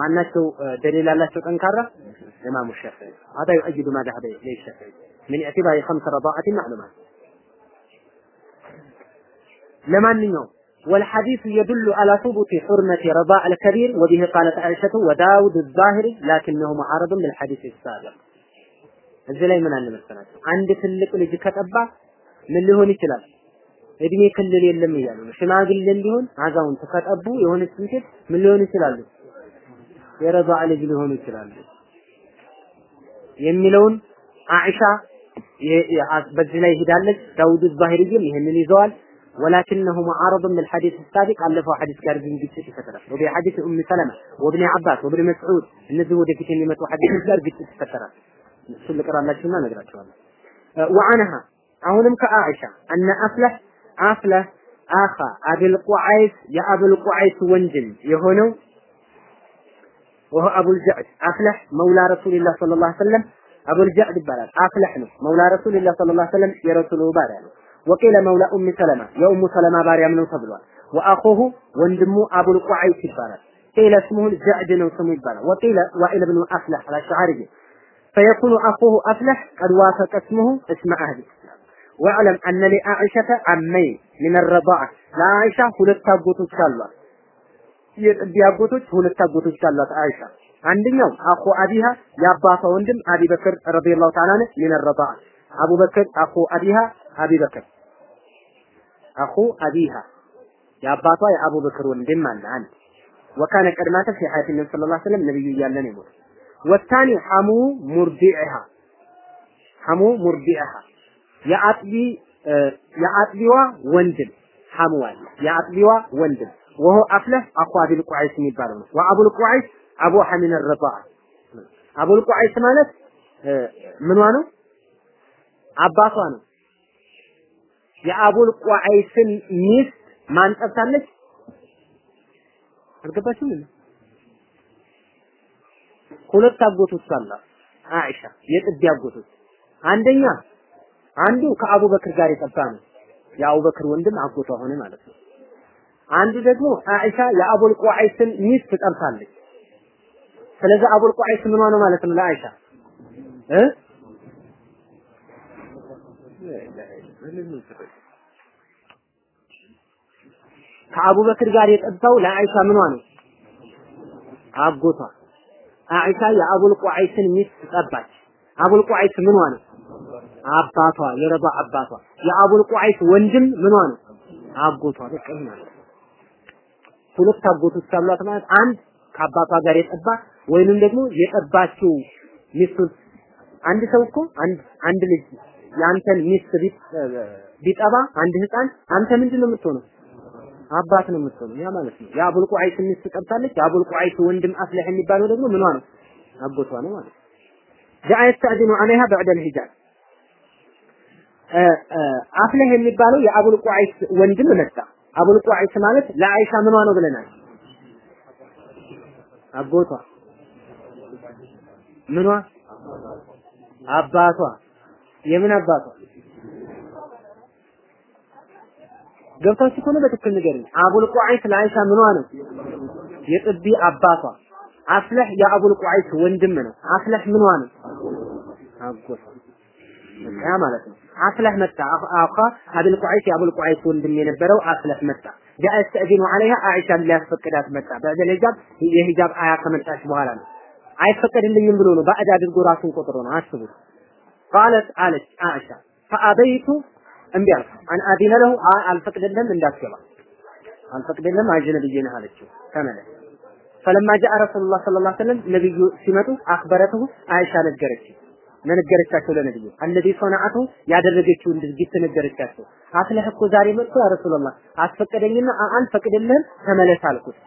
ማናቸው ደሊል ያላቸው ጠንካራ ኢማሙ ሻፊዒ هذا يؤيد ما ذهب اليه الشافعي من اعتبار خمس رضاعات معلومات ለማንኛውም والحديث يدل على ثبوت حرمة رضاع الكبير وبه قالت عائشة وداود الظاهري لكنه معارض بالحديث السابق እዚህ ላይ ምን አለ መሰላችሁ አንድ ትልቅ ልጅ ከጠባ ምን ሊሆን ይችላል እድሜ ክልል የለም እያሉ ነው ሽማግሌም ቢሆን አዛውንት ከጠቡ የሆነች ሴት ምን ሊሆን ይችላሉ የረዳ ልጅ ሊሆኑ ይችላሉ የሚለውን አኢሻ በዚህ ላይ ሄዳለች ዳውድ ዛሂሪም ይህንን ይዘዋል ولكنه معارض من الحديث السابق አለፈው ሐዲስ ጋር ግን ግጭት ይፈጠራል ወደ ሐዲስ ኡም ሰለማ ወብኒ አባስ ወብኒ መስዑድ እነዚህ ወደፊት የሚመጡ ሐዲሶች ጋር ግጭት ይፈጠራል እሱን ልቀራላችሁና እነግራችኋለሁ ወአንሃ አሁንም ከአኢሻ አነ አፍለህ አፍለህ አኻ አብል ቁዓይስ የአብል ቁዓይስ ወንድም የሆነው ወሆ አቡል ጀዕድ አፍለህ መውላ ረሱልላህ ሰለላሁ ዐለይሂ ወሰለም አቡል ጀዕድ ይባላል አፍለህ ነው መውላ ረሱልላህ ሰለላሁ ዐለይሂ ወሰለም የረሱሉ ባሪያ ነው ወቂለ መውላ ኡም ሰለማ የኡሙ ሰለማ ባሪያም ነው ተብሏል ወአኹሁ ወንድሙ አቡል ቁዓይስ ይባላል ቂለ ስሙሁ ጀዕድ ነው ስሙ ይባላል ወቂለ ዋኢል ብኑ አፍለህ አልአሽዓሪ فيكون أخوه أفلح قد وافق اسمه اسم أهل ወዕለም አነ ሊአዕሸተ አመይን ምን ረዳዓ ለአይሻ ሁለት አጎቶች አሏት። የጥቢ አጎቶች ሁለት አጎቶች አሏት አይሻ። አንደኛው አኹ አቢሃ የአባቷ ወንድም አቢበክር ረዲየላሁ ተዓላ ነ ምን ረዳዓ አቡበክር አኹ አቢሃ አቢበክር አኹ አቢሃ የአባቷ የአቡበክር ወንድም አለ አንድ ወካነ ቀድማተ ፊ ሐያት ነቢ ሰለላሁ ዐለይሂ ወሰለም ነብዩ እያለ ነው የሞተው። ወታኒ ሐሙ ሙርዲዕሃ ሐሙ ሙርዲዕሃ የአጥቢ የአጥቢዋ ወንድም አለ የአጥቢዋ ወንድም ወሆ አፍለህ አኹ አቢል ቁዓይስ የሚባለው ነው። ወአቡል ቁዓይስ አቡ ሐሚን ረዳዓ አቡል ቁዓይስ ማለት ምኗ ነው? አባቷ ነው። የአቡል ቁዓይስን ሚስት ማን ጠብታለች አልገባችም? ሁለት አጎቶች አሏት። አይሻ የጥቢ አጎቶች። አንደኛ አንዱ ከአቡበክር ጋር የጠባ ነው። የአቡበክር ወንድም አጎቷ ሆነ ማለት ነው። አንዱ ደግሞ አይሻ የአቡል ቁዐይስን ሚስት ጠብታለች። ስለዚህ አቡል ቁዐይስ ምኗ ነው ማለት ነው ለአይሻ እ ከአቡበክር ጋር የጠባው ለአይሻ ምኗ ነው አጎቷ አይሻ የአቡል ቁዐይስን ሚስት ጠባች። አቡል ቁዐይስ ምኗ ነው? አባቷ የረባ አባቷ። የአቡል ቁዐይስ ወንድም ምኗ ነው? አጎቷ። በቃ ይሄ ማለት ሁለት አጎቶች አሏት ማለት አንድ ከአባቷ ጋር የጠባ ወይንም ደግሞ የጠባችው ሚስቱን አንድ ሰው እኮ አንድ አንድ ልጅ የአንተን ሚስት ቢጠባ አንድ ህፃን አንተ ምንድን ነው የምትሆነው? አባት ነው የምትሆነው። ያ ማለት ነው። የአቡል ቁዐይስ ሚስት ጠብታለች። የአቡል ቁዐይስ ወንድም አፍለህ የሚባለው ደግሞ ምኗ ነው? አጎቷ ነው ማለት ነው። ጃአ የስተእዚኑ ዐለይሃ በዕደ ልሂጃብ አፍለህ የሚባለው የአቡል ቁዐይስ ወንድም መጣ። አቡል ቁዐይስ ማለት ለአይሻ ምኗ ነው ብለናል? አጎቷ ምኗ? አባቷ የምን አባቷ? ገብታችሁ ከሆነ በትክክል ንገሩኝ። አቡል ቁዐይስ ለአይሻ ምኗ ነው? የጥቢ አባቷ። አፍለህ የአቡል ቁዐይስ ወንድም ነው። አፍለህ ምኗ ነው? አጎቷ ያ ማለት ነው። አፍለህ መጣ አኻ አቡል ቁዐይስ የአቡል ቁዐይስ ወንድም የነበረው አፍለህ መጣ። ጃአ የስተእዚኑ ዐለይሃ አይሻን ሊያስፈቅዳት መጣ። ሂጃብ የሂጃብ አያ ከመጣች በኋላ ነው። አይፈቀድልኝም ብሎ ነው ባዕድ አድርጎ ራሱን ቆጥሮ ነው። አስቡት። ቃለት አለች አይሻ ፈአበይቱ እምቢ አልኩ አን አዲነ ለሁ አልፈቅድልህም እንዳትገባ አልፈቅድልህም አጅነብዬ ነህ አለችው ተመለስ ፈለማ ጃአ ረሱሉላህ ሰለላሁ ዐለይሂ ወሰለም ነብዩ ሲመጡ አክበረትሁ አይሻ ነገረችው ነገረቻቸው ለነብዩ። አለዚ ሰነዓቱ ያደረገችውን ድርጊት ነገረቻቸው አፍለህ እኮ ዛሬ መጥቶ ያ ረሱላህ አስፈቀደኝና አልፈቅድልህም ተመለስ አልኩት።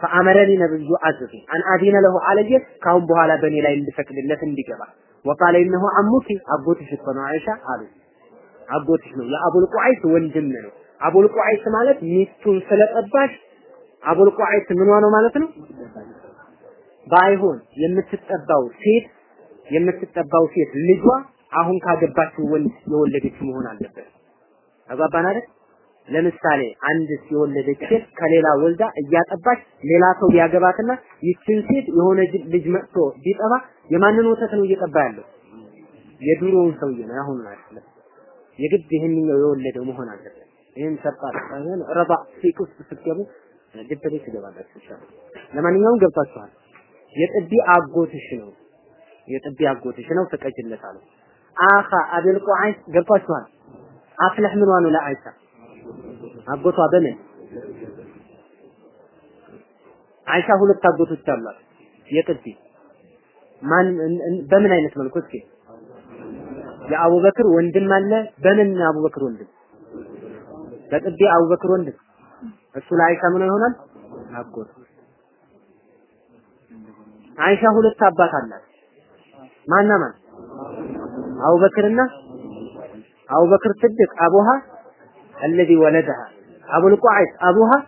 ፈአመረኒ ነብዩ አዘዙ አን ለሁ አለየ ካሁን በኋላ በእኔ ላይ እንድፈቅድለት እንዲገባ። ወቃለ ኢነሁ አሙኪ አጎትሽ እኮ ነው አይሻ አሉ። አጎትሽ ነው የአቡል ወንድም ነው። አቡል ማለት ሚስቱን ስለጠባሽ አቡል ቁዐይስ ምኗ ነው ማለት ነው? ባይሆን የምትጠባው ሴት የምትጠባው ሴት ልጇ አሁን ካገባችው ወንድ የወለደች መሆን አለበት አባባን አይደል ለምሳሌ አንድ የወለደች ሴት ከሌላ ወልዳ እያጠባች ሌላ ሰው ቢያገባትና ይችን ሴት የሆነ ልጅ መጥቶ ቢጠባ የማንን ወተት ነው እየጠባ ያለው? የድሮውን ሰውዬ ነው። አሁን አይደለም። የግድ ይህንኛው የወለደው መሆን አለበት። ይህን ሰጣ ሳይሆን ረባ ፊቅ ውስጥ ስትገቡ ድብሬ ትገባላችሁ ለማንኛውም ገብታችኋል። የጥቢ አጎትሽ ነው የጥቢ አጎትሽ ነው ፍቀጅለት አለ። አኻ አብል ቁዐይስ ገብታችኋል። አፍለህ ምን ዋኑ ለአይሻ አጎቷ በምን አይሻ ሁለት አጎቶች አሏት። የጥቢ ማን በምን አይነት መልኩ እስኪ የአቡበክር ወንድም አለ። በምን አቡበክር ወንድም? በጥቢ አቡበክር ወንድም እሱ ለአይሻ ምን ይሆናል? አጎት። አይሻ ሁለት አባት አላት። ማና ማን? አቡበክርና አቡበክር ስድቅ አቡሃ الذي ولدها أبو القعيس أبوها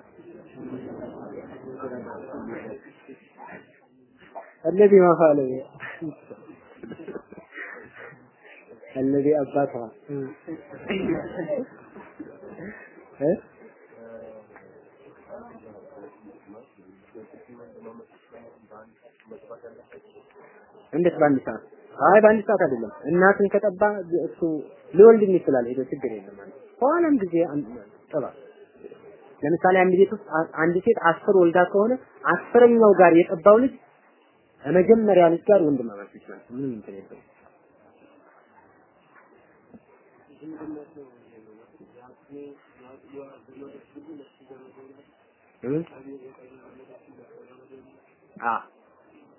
الذي ما فعل الذي أباتها እንዴት በአንድ ሰዓት? አይ በአንድ ሰዓት አይደለም። እናትን ከጠባ እሱ ሊወልድም ይችላል። ሄዶ ችግር የለም ማለት በኋላም ጊዜ ጥባ ለምሳሌ አንድ ቤት ውስጥ አንድ ሴት አስር ወልዳ ከሆነ አስረኛው ጋር የጠባው ልጅ ከመጀመሪያ ልጅ ጋር ወንድማማች ይችላል። ምንም እንትን የለውም።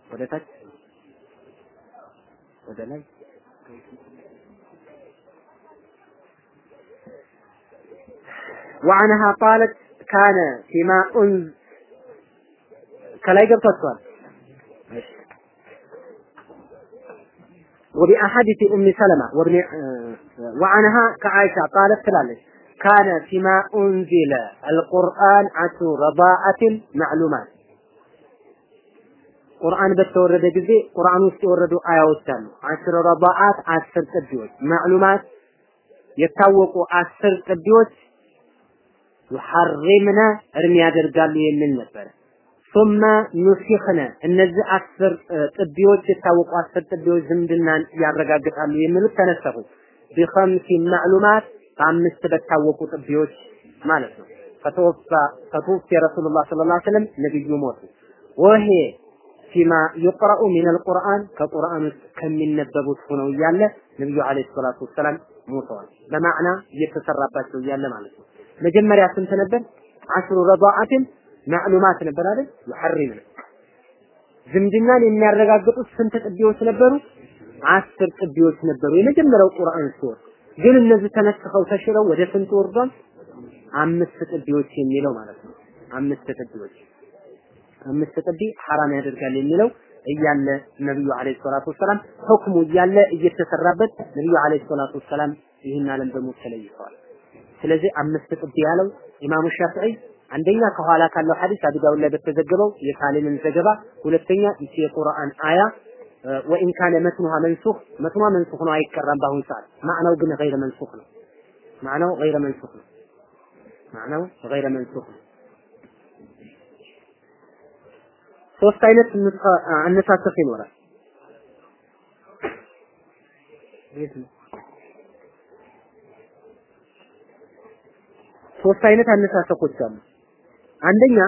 ወደ ታች ودلل وعنها قالت كان فيما أنزل كلا يجب تطول وبأحاديث أم سلمة وابن وعنها كعائشة قالت ثلاثة كان فيما أنزل القرآن عن رضاعة معلومات. ቁርአን በተወረደ ጊዜ ቁርአን ውስጥ የወረዱ አያዎች አሉ። አስር ረባዓት አስር ቅዲዎች ማዕሉማት የታወቁ አስር ቅዲዎች ዩሐሪምነ እርም ያደርጋሉ የሚል ነበረ። ثم ኑሲኽነ እነዚህ አስር ጥቢዎች የታወቁ አስር ጥቢዎች ዝምድናን ያረጋግጣሉ የሚሉት ተነሰፉ። ቢኸምሲ ማዕሉማት በአምስት በታወቁ ጥቢዎች ማለት ነው። ከተወፋ ከተወፊ ረሱሉላህ ሰለላሁ ዐለይሂ ወሰለም ነብዩ ሞቱ። ወሄ ፊማ ዩቅረኡ ሚነል ቁርአን ከቁርአን ውስጥ ከሚነበቡት ሆነው እያለ ነብዩ ዐለይሂ ሰላቱ ወሰላም ሞተዋል። በማዕና እየተሰራባቸው እያለ ማለት ነው። መጀመሪያ ስንት ነበር? አሽሩ ረዳዓትን ማዕሉማት ነበር አይደል? ዩሐሪምነ ዝምድናን የሚያረጋግጡት ስንት ጥቢዎች ነበሩ? አስር ጥቢዎች ነበሩ። የመጀመሪያው ቁርአን ሲወርድ ግን እነዚህ ተነስኸው ተሽረው ወደ ስንት ወርዷል? አምስት ጥቢዎች የሚለው ማለት ነው። አምስት ጥቢዎች አምስት ጥቢ ሐራም ያደርጋል የሚለው እያለ ነብዩ አለይሂ ሰላቱ ወሰላም ሁክሙ እያለ እየተሰራበት ነብዩ አለይሂ ሰላቱ ወሰላም ይህን ዓለም በሞት ተለይተዋል። ስለዚህ አምስት ጥቢ ያለው ኢማሙ ሻፊዒ አንደኛ ከኋላ ካለው ሐዲስ አቡ ዳውድ ላይ በተዘገበው የሳሊምን ዘገባ፣ ሁለተኛ ይቺ የቁርአን አያ ወኢን ካነ መትኑሃ መንሱኽ መትኗ መንሱኽ ነው አይቀራም በአሁኑ ሰዓት ማዕናው ግን ገይረ መንሱኽ ነው። ማዕናው ገይረ መንሱኽ ነው። ማዕናው ገይረ መንሱኽ ነው። ሶስት አይነት አነሳሰፍ ይኖራል። ሶስት አይነት አነሳሰፎች አሉ። አንደኛ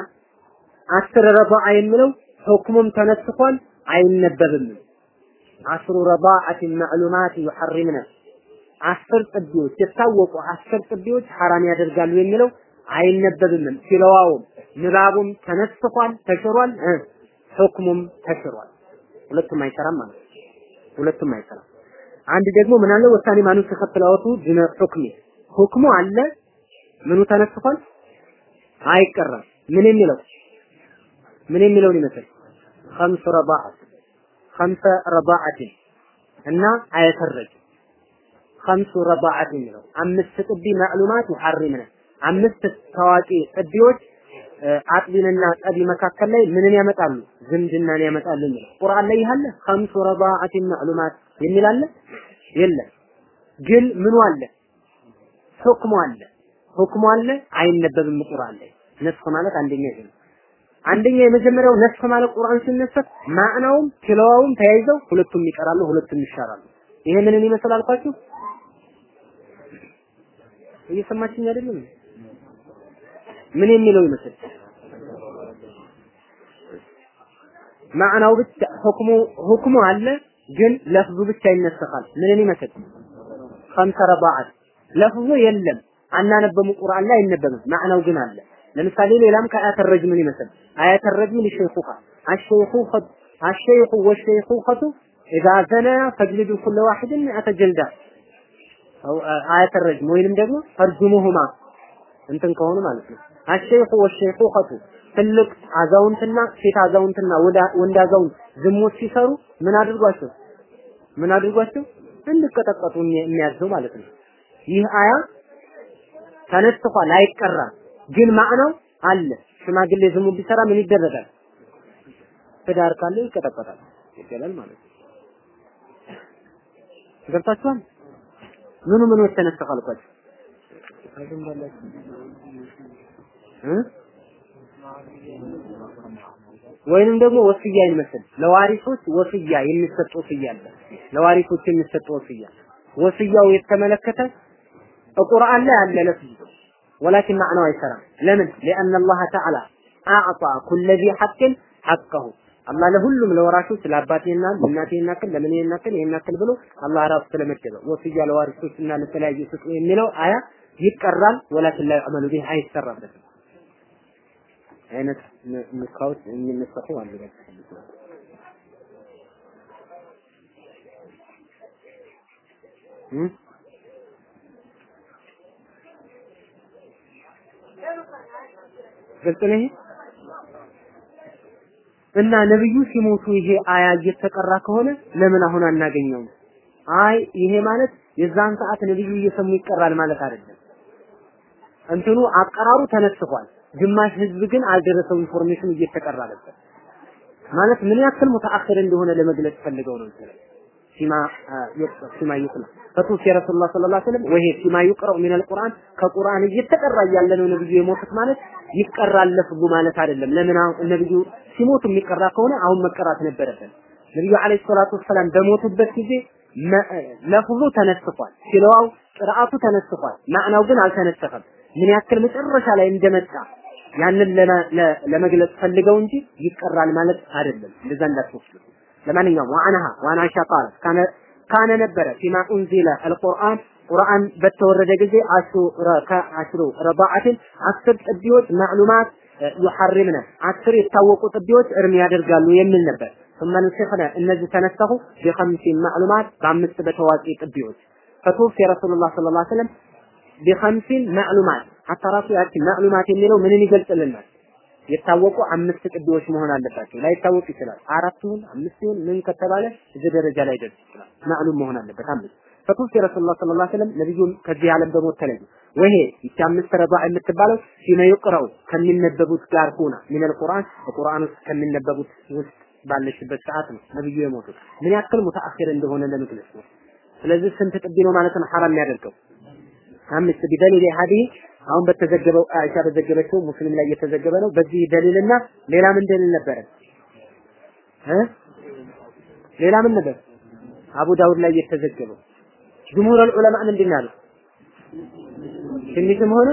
አስር ረባዓ የሚለው ሁክሙም ተነስኳል አይነበብም። አስሩ ረባዓት ማዕሉማት ዩሐሪምነ አስር ጥቢዎች የታወቁ አስር ጥቢዎች ሐራም ያደርጋሉ የሚለው አይነበብም። ሲለዋውም ንባቡም ተነስኳል ተሽሯል፣ ሁክሙም ተሽሯል። ሁለቱም አይሰራም ማለት ነው። ሁለቱም አይሰራም። አንድ ደግሞ ምን አለ ወሳኔ ማኑ ተከፍለውቱ ዲነ ሁክሚ ሁክሙ አለ ምኑ ተነስኳል አይቀራም። ምን የሚለው ምን የሚለውን ይመስል خمس رضاعات خمس رضاعات እና አየተረጅ خمس رضاعات የሚለው አምስት ጥቢ ማዕሉማት ይሐሪምነ አምስት ታዋቂ ጥቢዎች አጥቢንና ጠቢ መካከል ላይ ምንን ያመጣሉ? ዝምድናን ያመጣሉ የሚለው ቁርአን ላይ ያለ ኸምሱ ረዳአቲን ማዕሉማት የሚል አለ የለም። ግን ምኑ አለ? ሁክሙ አለ። ሁክሙ አለ አይነበብም ቁርአን ላይ። ነስኽ ማለት አንደኛ ይሄ አንደኛ የመጀመሪያው ነስኽ ማለት ቁርአን ሲነሰት ማዕናውም ትለዋውም ተያይዘው ሁለቱም ይቀራሉ፣ ሁለቱም ይሻራሉ። ይሄ ምንን ይመስላል አልኳችሁ? እየሰማችኝ አይደለም? ምን የሚለው ይመስል ማዕናው ብቻ ሁክሙ ሁክሙ አለ ግን ለፍዙ ብቻ ይነሰኻል። ምንን ይመስል خمس رضاعات ለፍዙ የለም አናነበሙ ቁርአን ላይ አይነበብም። ማዕናው ግን አለ። ለምሳሌ ሌላም ከአያተ ረጅምን ይመስል አያተ ረጅም ለሸይኹኻ አሸይኹ አሸይኹ ወሸይኹኸቱ ኢዛ ዘና ፈጅልዱ ኩለ ዋሂድን ሚአተ ጀልዳ አው አያተ ረጅም ወይንም ደግሞ ፈርጅሙሁማ እንትን ከሆኑ ማለት ነው። አሸይኹ ወሸይኹኸቱ ትልቅ አዛውንትና ሴት አዛውንትና ወንድ አዛውንት ዝሙት ሲሰሩ ምን አድርጓቸው ምን አድርጓቸው እንዲቀጠቀጡ የሚያዘው ማለት ነው። ይህ አያ ተነስቷል፣ አይቀራም። ግን ማዕናው አለ። ሽማግሌ ዝሙት ቢሰራ ምን ይደረጋል? ትዳር ካለው ይቀጠቀጣል፣ ይገላል ማለት ነው። ገብታችኋል? ምኑ ምኑ አልኳችሁ እ ወይንም ደግሞ ወስያ ይመስል ለዋሪሶች ወስያ የሚሰጥ ወስያ አለ። ለዋሪሶች የሚሰጥ ወስያ ወስያው የተመለከተ ቁርአን ላይ አለ ለፍዙ ወላኪን ማዕናው አይሰራም። ለምን? لأن الله تعالى أعطى كل ذي حق حقه አላህ ለሁሉም ለወራሾች ለአባቴና ለእናቴና ክል ለምን ይናክል ይናክል ብሎ አላህ ራሱ ስለመደበ ወስያ ለዋሪሶችና ለተለያዩ ስጡ የሚለው አያ ይቀራል። ወላኪን ላይ አመሉ ቢህ አይሰራበትም። አይነት ንካዎች የሚነሰፉ አሉ። ግልጽ ነው። እና ነብዩ ሲሞቱ ይሄ አያ እየተቀራ ከሆነ ለምን አሁን አናገኘውም? አይ ይሄ ማለት የዛን ሰዓት ነብዩ እየሰሙ ይቀራል ማለት አይደለም። እንትኑ አቀራሩ ተነስቷል። ግማሽ ህዝብ ግን አልደረሰው information እየተቀራ ነበር። ማለት ምን ያክል متأخر እንደሆነ ለመግለጽ ፈልገው ነው ይችላል فيما فيما يقرأ فتوفي رسول الله صلى الله عليه وسلم وهي فيما يقرأ من القرآن ከቁርአን እየተቀራ እያለ ነው ነብዩ የሞቱት ማለት ይቀራል ለፍዙ ማለት አይደለም። ለምን ነብዩ ሲሞቱ የሚቀራ ከሆነ አሁን መቀራት ነበረበት። ነብዩ አለይሂ ሰላቱ ወሰላም በሞቱበት ጊዜ ለፍዙ ተነስፏል፣ ሲለዋው ቅርአቱ ተነስፏል። ማዕናው ግን አልተነሰፈም። ምን ያክል መጨረሻ ላይ እንደመጣ ያንን ለመግለጽ ፈልገው እንጂ ይቀራል ማለት አይደለም። እንደዛ እንዳትወስዱ። ለማንኛውም ዋናሃ ዋና አይሻ ቃለት ካነ ካነ ነበረ ፊማ ኡንዚለ አልቁርአን ቁርአን በተወረደ ጊዜ አሽሩ ከአሽሩ ረዳዓትን አስር ጥቢዎች ማዕሉማት ዩሐሪምነ አስር የታወቁ ጥቢዎች እርም ያደርጋሉ የሚል ነበር። ثم نسخنا እነዚህ ተነሰሁ بخمس معلومات በአምስት በታዋቂ ጥቢዎች فتوفي رسول الله صلى الله عليه وسلم بخمس معلومات ሀታ ራሱ ማዕሉማት የሚለው ምንን ይገልጽልናል? የታወቁ አምስት ቅቤዎች መሆን አለባቸው። ላይታወቅ ይችላል። አራቱን አምስቱን ምን ከተባለ እዚህ ደረጃ ላይ ደርስ ይችላል። ማዕሉም መሆን አለበት አምስት ፈቱት ረሱላህ ሰለላሁ ዐለይሂ ወሰለም ነብዩም ከዚህ ዓለም በሞት ተለዩ። ወይሄ ይቺ አምስት ረባ የምትባለው ፊመ ይቅራው ከሚነበቡት ጋር ሆና ምን አልቁርአን በቁርአን ውስጥ ከሚነበቡት ውስጥ ባለችበት ሰዓት ነው ነብዩ የሞቱት። ምን ያክል ሙተአኺር እንደሆነ ለመግለጽ ነው። ስለዚህ ስንት ጥቢ ነው ማለት ነው ሐራም የሚያደርገው? አምስት ቢደሊል ሀዲህ አሁን በተዘገበው አይሻ በዘገበችው ሙስሊም ላይ የተዘገበ ነው። በዚህ ደሊልና ሌላ ምን ደሊል ነበረ ሌላ ምን ነበር? አቡ ዳውድ ላይ የተዘገበው ጅምሁር ዑለማ ምንድን ያሉት? ትንሽም ሆነ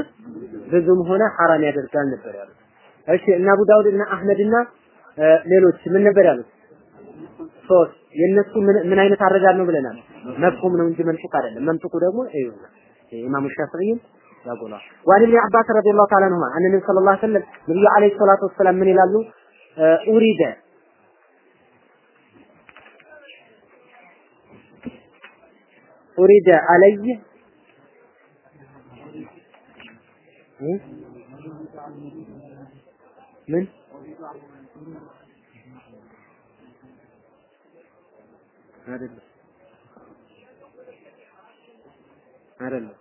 ብዙም ሆነ ሐራም ያደርጋል ነበር ያሉት። እሺ እና አቡ ዳውድ እና አህመድ እና ሌሎች ምን ነበር ያሉት? ሶስት የነሱ ምን አይነት አረዳድ ነው ብለናል? መፍሁም ነው እንጂ መንጡቅ አይደለም። መንጡቁ ደግሞ ይኸውና ኢማሙ ሻፊዒን ያጎላል። ወአን ኢብኑ አባስ ረዲየላሁ ተዓላ አንሁማ አን ነብዩ ሰለላሁ ዐለይሂ ወሰለም ሰላቱ ወሰላም ምን ይላሉ? ኡሪደ ኡሪደ አለይ ምን አይደለም አይደለም።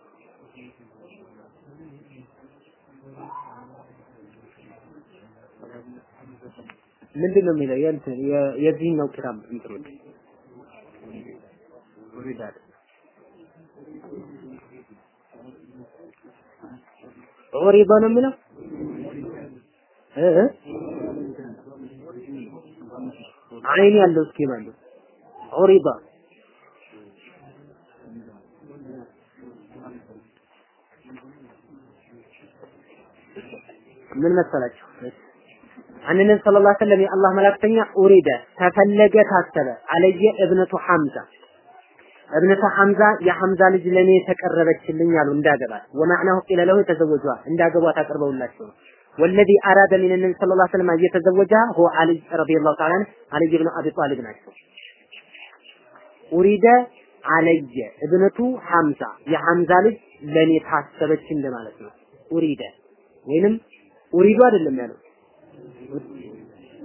ምንድን ነው የሚለው የእንትን የዚህኛው ኪታብ እንትኖች? ኡሪዳድ ኡሪዳ ነው የሚለው? እ አይን ያለው እስኪ ማለት ኡሪዳ ምን መሰላችሁ? አን ነብይ ሰለላሁ ዐለይሂ የአላህ መላእክተኛ ኡሪደ ተፈለገ ታሰበ። አለየ እብነቱ ሐምዛ። እብነቱ ሐምዛ የሐምዛ ልጅ ለኔ ተቀረበችልኝ አሉ እንዳገባት። ወማዕናሁ ቂለ ለሁ የተዘወጇ እንዳገቧት አቅርበውላቸው ወለዚ አራደ ሚን ነብይ ሰለላሁ ዐለይሂ ወሰለም እየተዘወጃ ሁ አሊ ረዲየላሁ ተዓላ አሊ ብኑ አቢ ጣሊብ ናቸው። ኡሪደ አለየ እብነቱ ሐምዛ የሐምዛ ልጅ ለኔ ታሰበች እንደማለት ነው። ኡሪደ ወይንም ኡሪዱ አይደለም ያለው።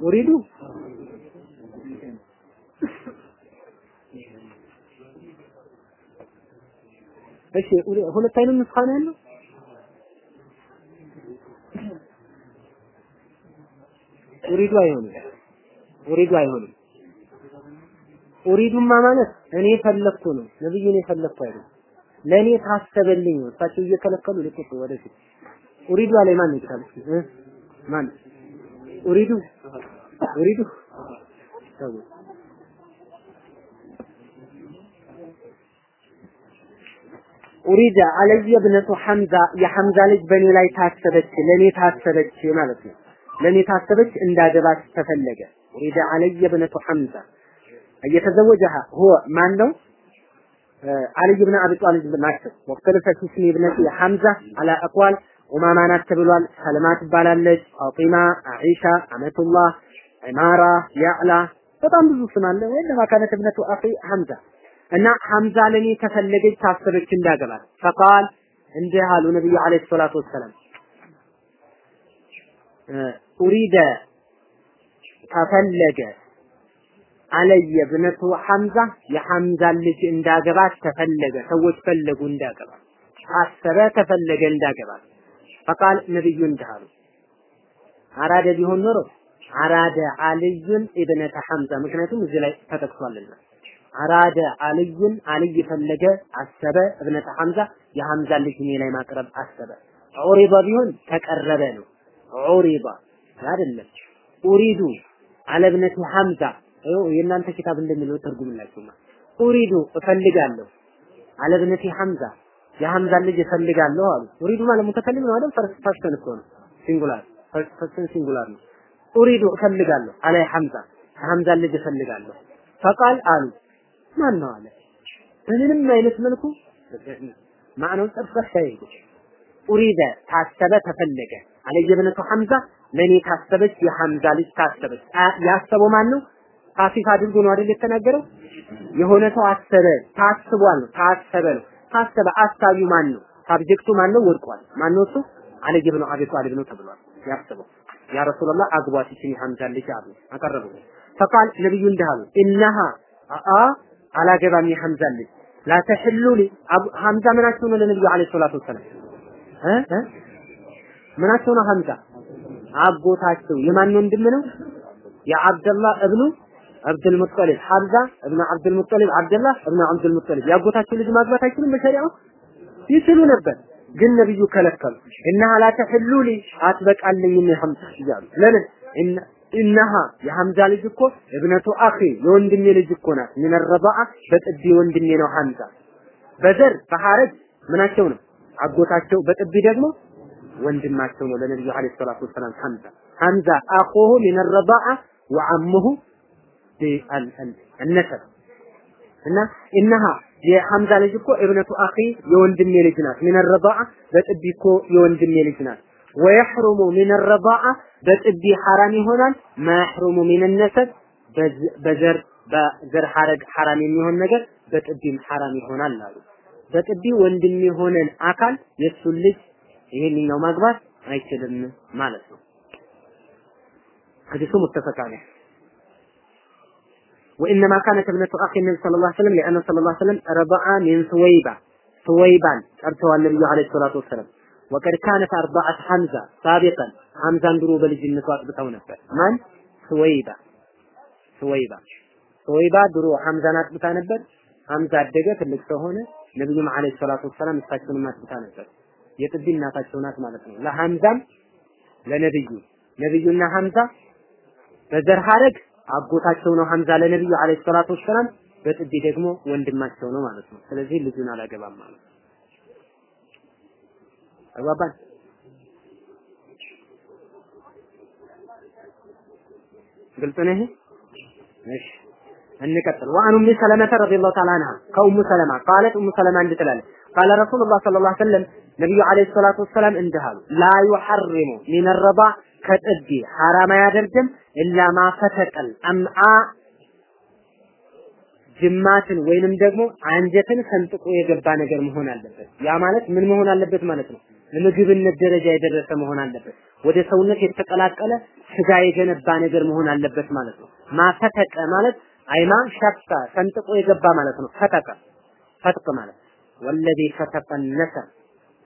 ኡሪዱ እሺ ሁለት አይነት ንስኻ ነው ያለው? ኡሪዱ አይሆንም። ኡሪዱ አይሆንም። ኡሪዱማ ማለት እኔ ፈለግኩ ነው ነብዩን የፈለግኩ አይደለም። ለእኔ ታሰበልኝ ነው። እሳቸው እየከለከሉ ልቁጥ ወደፊት ኡሪዱ አለ ማን ይችላል ማን? ኡሪዱ? ኡሪዱ? ተው። ኡሪዳ አለየ ብነቱ ሐምዛ የሐምዛ ልጅ በእኔ ላይ ታሰበች ለእኔ ታሰበች ማለት ነው። ለእኔ ታሰበች እንዳገባት ተፈለገ። ኡሪዳ አለየ ብነቱ ሐምዛ። እየተዘወጀሃ ሁወ ማን ነው አልይ ብን አቢ ጣሊብ ናቸው። ወክተለፈ ፊስሚ ብነቲ ሐምዛ አላ አቅዋል ኡማማ ናት ተብሏል። ሰለማ ትባላለች። ፋጢማ አኢሻ አመቱላህ ዒማራ ያዕላ በጣም ብዙ ስም አለ። ወይም ካነት እብነቱ አኺ ሐምዛ እና ሐምዛ ለኔ ተፈለገች ታሰበች እንዳገባት ፈቃል እንዲህ አሉ ነብዩ አለይሂ ሰላቱ ወሰላም። ኡሪደ ተፈለገ አለየ ብነቱ ሐምዛ። የሐምዛ ልጅ እንዳገባት ተፈለገ። ሰዎች ፈለጉ እንዳገባት አሰበ ተፈለገ እንዳገባት ፈቃል ነብዩ እንዲህ አሉ አራደ ቢሆን ኖሮ አራደ አልዩን ኢብነተ ሐምዛ ምክንያቱም እዚህ ላይ ተጠቅሷልና። አራደ አልዩን አልይ ፈለገ አሰበ እብነተ ሐምዛ የሐምዛ ልጅ እኔ ላይ ማቅረብ አሰበ። ዑሪባ ቢሆን ተቀረበ ነው። ዑሪባ አይደለም። ኡሪዱ አለ እብነቲ ሐምዛ የእናንተ ኪታብ እንደሚለው ተርጉምላችሁማ ኡሪዱ እፈልጋለሁ አለ እብነቲ ሐምዛ የሐምዛ ልጅ እፈልጋለሁ አሉ። ኡሪዱ ማለት ሙተከሊም ነው አይደል? ፈርስ ፐርሰን እኮ ነው። ሲንጉላር ፈርስ ፐርሰን ሲንጉላር ነው። ኡሪዱ እፈልጋለሁ አለ ሐምዛ። ሐምዛ ልጅ እፈልጋለሁ። ፈቃል አሉ። ማን ነው አለ? በምንም አይነት መልኩ ማዕነው ጠርፈህ ሳይሄዱ ኡሪደ ታሰበ ተፈለገ አለየ ብነቱ ሐምዛ። ለኔ ታሰበች የሐምዛ ልጅ ታሰበች። ያሰበው ማን ነው ታሲፍ አድርጎ ነው አይደል የተናገረው? የሆነ ሰው አሰበ ታስቧል ታሰበ ነው ታሰበ አሳቢው ማን ነው ሳብጀክቱ ማን ነው ወድቋል። ማን ነው እሱ? አለየ ብኑ አቢ ጣሊብ ነው ተብሏል። ያሰበው። ያ ረሱላህ አግባት ይችኝ ሐምዛ ልጅ አሉ። አቀረቡ። ፈቃል ነብዩ እንዲህ አሉ። ኢነሃ አአ አላገባም የሐምዛ ልጅ። ላተሕሉ ሐምዛ ምናቸው ነው ለነብዩ አለይሂ ሰላቱ ወሰላም? እ ምናቸው ነው ሐምዛ አጎታቸው የማን ወንድም ነው? የአብደላህ እብኑ አብዱል ሙጠሊብ ሐምዛ እብኑ አብዱል ሙጠሊብ አብደላህ እብኑ አብዱል ሙጠሊብ ያጎታቸው ልጅ ማግባት አይችልም በሸሪዓው? ይችሉ ነበር ግን ነብዩ ከለከሉ። እና ላ ተሕሉ ሊ አትበቃልኝም የሐምዛ እያሉ ለምን? ኢነሃ የሐምዛ ልጅ እኮ እብነቱ አኺ የወንድሜ ልጅ እኮ ናት። ምን ረባአ በጥቢ ወንድሜ ነው ሐምዛ። በዘር በሐረግ ምናቸው ነው? አጎታቸው በጥቢ ደግሞ ወንድማቸው ነው ለነብዩ አለይሂ ሰላቱ ወሰላም ሐምዛ። ሐምዛ አኹሁ ምን ረባአ ወዐሙሁ النسب እና ኢነሃ የሐምዛ ልጅ እኮ እብነቱ አኺ የወንድሜ ልጅ ናት ምን ረባአ በጥቢ እኮ የወንድሜ ልጅ ናት ወየሕሩሙ ሚን ረባአ በጥቢ ሐራም ይሆናል ማሕሩሙ ሚን ነሰብ በዘር በዘር ሐረግ ሐራም የሚሆን ነገር በጥቢም ሐራም ይሆናል አሉ። በጥቢ ወንድም የሆነን አካል የእሱን ልጅ ይሄንኛው ማግባት አይችልም ማለት ነው። ሐዲሱ ሙተፈቅ ዐለይህ ወኢነማ ካነት እብነቱ አኺ ነቢ ሰለላሁ ዐለይሂ ወሰለም ለአነ ሰለላሁ ዐለይሂ ወሰለም ረበአ ሚን ሱወይባ ሱወይባን ጠርተዋል ነብዩ ዐለይሂ ሰላቱ ወሰላም ወቀድ ካነት አርባዓት ሐምዛ ሳቢቀን ሐምዛን ድሮ በልጅነቱ አጥብቀው ነበር ማን ሱወይባ ሱወይባ ሱወይባ ድሮ ሐምዛን አጥብታ ነበር ሐምዛ አደገ ትልቅ ሰው ሆነ ነብዩም ዐለይሂ ሰላቱ ወሰላም እሳቸውንም አጥብታ ነበር የጥቢ እናታቸው ናት ማለት ነው ለሐምዛም ለነብዩ ነብዩና ሐምዛ በዘር ሐረግ አጎታቸው ነው ሐምዛ ለነብዩ አለይሂ ሰላቱ ወሰላም፣ በጥቢ ደግሞ ወንድማቸው ነው ማለት ነው። ስለዚህ ልጁን አላገባም ማለት ነው። ተግባባን? ግልጽ ነው? እሺ እንቀጥል። ወአን ኡሚ ሰለመተ ረዲየላሁ ተዓላ አንሃ ከኡሙ ሰለማ ቃለት ኡሙ ሰለማ እንዲህ ትላለች ቃለ ረሱሉላህ ሰለላሁ ዐለይሂ ወሰለም ነብዩ ዐለይሂ ሰላቱ ወሰላም እንዲህ አሉ ላ ዩሐሪሙ ሚን ረባ ከጥቢ ሐራም አያደርግም ኢላ ማ ፈተቀል አምአ ጅማትን ወይንም ደግሞ አንጀትን ሰንጥቆ የገባ ነገር መሆን አለበት። ያ ማለት ምን መሆን አለበት ማለት ነው? ለምግብነት ደረጃ የደረሰ መሆን አለበት። ወደ ሰውነት የተቀላቀለ ስጋ የገነባ ነገር መሆን አለበት ማለት ነው። ማፈተቀ ማለት عيمان شتى تنطق يجبا مالك فتق فتق معناته والذي فتق النسم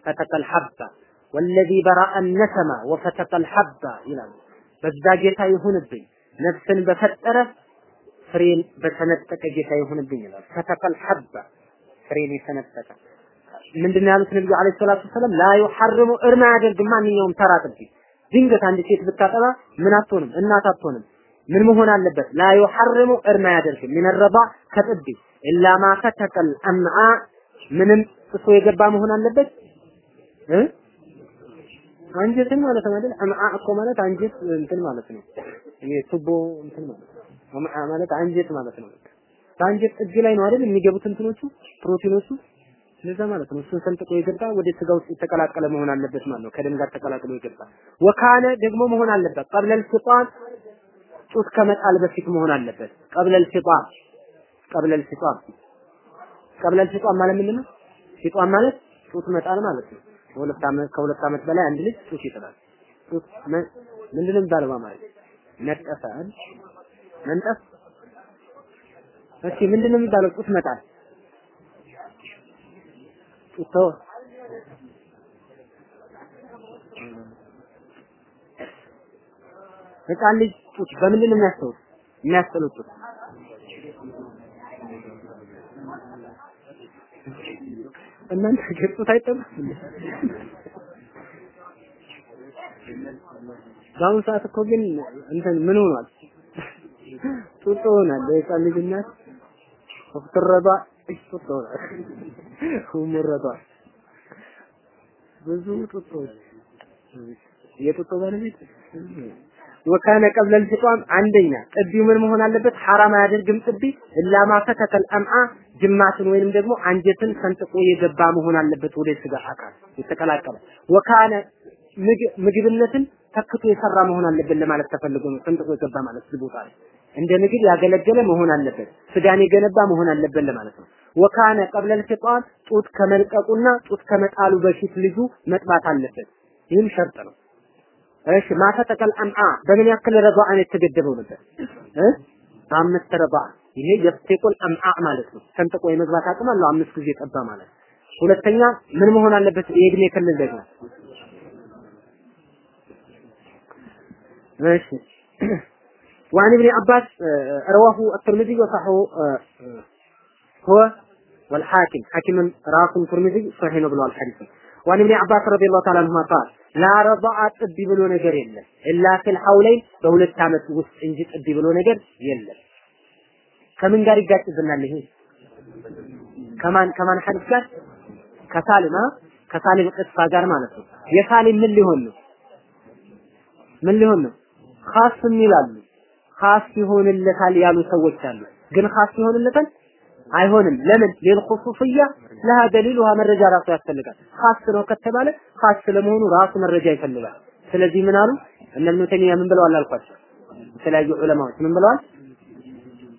فتق الحبة. والذي برأ النسمة وفتق الحبة. إلى بس ذا جيتا يهون الدين. نفس بفترة فرين بسنتك جيتا يهون الدين. فتق فتك الحبة. فرين سنتك من دنيا النبي عليه الصلاة والسلام لا يحرم إرماد الجمان يوم ترى تبدي دينك عندك يتبتات أنا من أطونم. إن ምን መሆን አለበት? ላ ዩሐርሙ እርማ ያደርግም ምን ረባ ከጥቢ ኢላ ማ ፈተቀል አምዓ ምንም ጥሶ የገባ መሆን አለበት? እ? አንጀትን ማለት ነው አይደል? አምዓ እኮ ማለት አንጀት እንትን ማለት ነው። ይሄ ቱቦ እንትን ማለት ነው። አምዓ ማለት አንጀት ማለት ነው። ከአንጀት ጥግ ላይ ነው አይደል የሚገቡት እንትኖቹ? ፕሮቲኖቹ? ለዛ ማለት ነው። እሱን ሰንጥቆ የገባ ወደ ስጋ ውስጥ የተቀላቀለ መሆን አለበት ማለት ነው። ከደም ጋር ተቀላቅሎ የገባ። ወካነ ደግሞ መሆን አለበት። ቀብለል ፍጣን ጡት ከመጣል በፊት መሆን አለበት። ቀብለል ፍጣን ቀብለል ፍጣን ቀብለል ፍጣን ማለት ምንድን ነው ፍጣን ማለት ጡት መጣል ማለት ነው። ሁለት ዓመት ከሁለት ዓመት በላይ አንድ ልጅ ጡት ይጥላል። ጡት ምንድን ነው የሚባለው በአማርኛ? ነጠፈ መንጠፍ? እሺ ምንድን ነው የሚባለው? ጡት መጣል። ጡት ህፃን ልጅ ጡት በምንድን ነው የሚያስጠሉት? የሚያስጠሉት እናንተ ገብቶት አይጠሉም? በአሁኑ ሰዓት እኮ ግን እንትን ምን ሆኗል? ጡጦ ሆናል። የህፃን ልጅ እናት ወፍትረባ ጡጦ ሆናል። ሁሙረባ ብዙ ጡጦች የጡጦ ባለቤት ወካነ ቀብለል ፍጧም አንደኛ ጥቢው ምን መሆን አለበት? ሐራም አያደርግም ጥቢ ኢላማ ፈተተል አምዓ ጅማትን ወይንም ደግሞ አንጀትን ሰንጥቆ የገባ መሆን አለበት ወደ ስጋ አካል የተቀላቀለ ወካነ ምግብነትን ተክቶ የሰራ መሆን አለበት ለማለት ተፈልጎ ነው። ሰንጥቆ የገባ ማለት ቦታ እንደ ምግብ ያገለገለ መሆን አለበት። ስጋን የገነባ መሆን አለበት ለማለት ነው። ወካነ ቀብለል ፍጧም ጡት ከመልቀቁና ጡት ከመጣሉ በፊት ልጁ መጥባት አለበት። ይህም ሸርጥ ነው። እሺ ማፈጠቀል አምዓ በምን ያክል ረዷዓን የተገደበው ነበር እ በአምስት ረዷዓ ይሄ የፍቴቁል አምዓ ማለት ነው። ሰንጥቆ የመግባት አቅም አለው አምስት ጊዜ ጠባ ማለት ሁለተኛ ምን መሆን አለበት የእድሜ ክልል ደግሞ እሺ وعن ابن عباس رواه الترمذي وصححه هو والحاكم حاكم راس الترمذي صحيح ነው ብለዋል ሐዲስ وعن ابن عباس رضي الله تعالى عنهما قال ላረضع ጥቢ ብሎ ነገር የለም እላ ሐውለይን በሁለት ዓመት ውስጥ እንጂ ጥቢ ብሎ ነገር የለም። ከምን ጋር ይጋጭብናል? ይሄ ከማን ከማን ሐዲስ ጋር ከሳሊማ ከሳሊም ቅጥፋ ጋር ማለት ነው። የሳሊም ምን ሊሆን ነው? ምን ሊሆን ነው? ኻስ የሚላሉ ኻስ ይሆንለታል ያሉ ሰዎች አሉ። ግን ኻስ ይሆንለታል አይሆንም። ለምን ለልኹሱፍያ ለሃ ደሊሉሃ መረጃ ራሱ ያስፈልጋል። ኻስ ነው ከተባለ ኻስ ለመሆኑ ራሱ መረጃ ይፈልጋል። ስለዚህ ምን አሉ እነ ኢብኑ ተይሚያ ምን ብለዋል አልኳቸው። የተለያዩ ዑለማዎች ምን ብለዋል?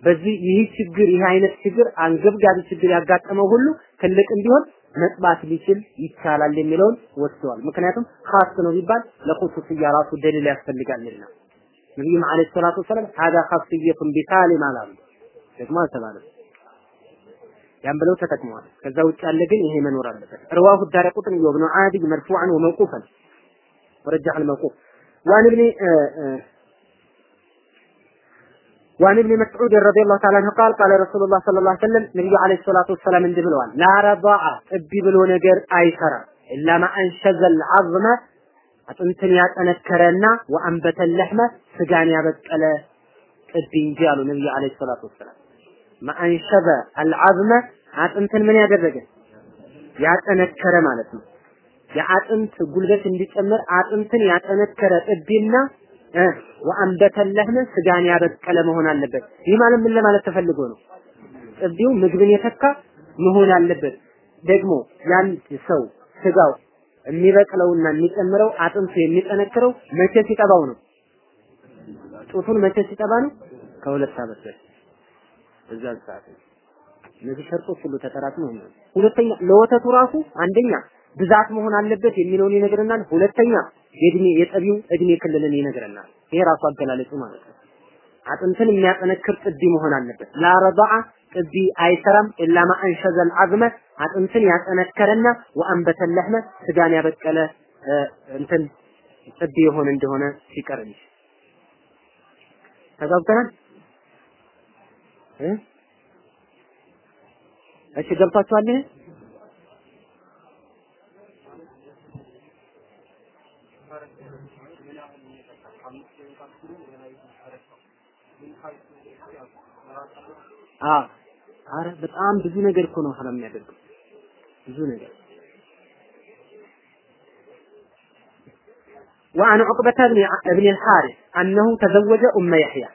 በዚህ ይህ ችግር ይህ አይነት ችግር አንገብጋቢ ችግር ያጋጠመው ሁሉ ትልቅም ቢሆን መጥባት ሊችል ይቻላል የሚለውን ወስደዋል። ምክንያቱም ኻስ ነው ቢባል ለኹሱስያ ራሱ ደሊል ያስፈልጋልና ነቢዩም ዓለይሂ ሰላቱ ወሰላም ሀዛ ኻስየቱን ቢሳሊም አላሉ ደግሞ አልተባለም። ያን ብለው ተጠቅመዋል። ከዛ ውጭ ያለ ግን ይሄ መኖር አለበት። رواه الدارقطني وابن عادي مرفوعا وموقوفا ورجح الموقوف وعن ابن وعن ابن مسعود رضي الله تعالى عنه قال قال رسول الله صلى الله عليه وسلم نبي عليه الصلاة والسلام እንዲህ ብለዋል لا رضاع ጥቢ ብሎ ነገር አይሰራም إلا ما أنشز العظم አጥንትን ያጠነከረና ወአንበተ ለሕመ ስጋን ያበቀለ ጥቢ እንጂ አሉ ነብዩ አለይሂ ሰላቱ ወሰላም ማአንሸበ አልዓዝመ አጥንትን ምን ያደረገ ያጠነከረ ማለት ነው። የአጥንት ጉልበት እንዲጨምር አጥንትን ያጠነከረ ጥቢና ወአንበተ ለሕመ ስጋን ያበቀለ መሆን አለበት። ይህ ማለት ምን ለማለት ተፈልጎ ነው? ጥቢው ምግብን የተካ መሆን አለበት። ደግሞ ያን ሰው ስጋው የሚበቅለውና የሚጨምረው አጥንቱ የሚጠነክረው መቼ ሲጠባው ነው? ጡቱን መቼ ሲጠባ ነው? ከሁለት ዓመት በፊት በዛን ሰዓት እነዚህ ሸርጦች ሁሉ ተጠራቅመው ነው። ሁለተኛ ለወተቱ ራሱ አንደኛ ብዛት መሆን አለበት የሚለውን ይነግረናል። ሁለተኛ የእድሜ የጠቢው እድሜ ክልልን ይነግረናል። ይሄ ራሱ አገላለጹ ማለት ነው። አጥንትን የሚያጠነክር ጥቢ መሆን አለበት። ላረዳዓ ጥቢ አይሰራም ኢላ ማ አንሸዘል አዝመ አጥንትን ያጠነከረና ወአንበተ ለሕመ ስጋን ያበቀለ እንትን ጥቢ የሆነ እንደሆነ ሲቀር እንጂ ተጋብተናል። እሺ ገብቷችኋል? ይሄ አዎ አረ በጣም ብዙ ነገር እኮ ነው ሐራም የሚያደርገው ብዙ ነገር وعن عقبة بن ابن الحارث أنه تزوج أم يحيى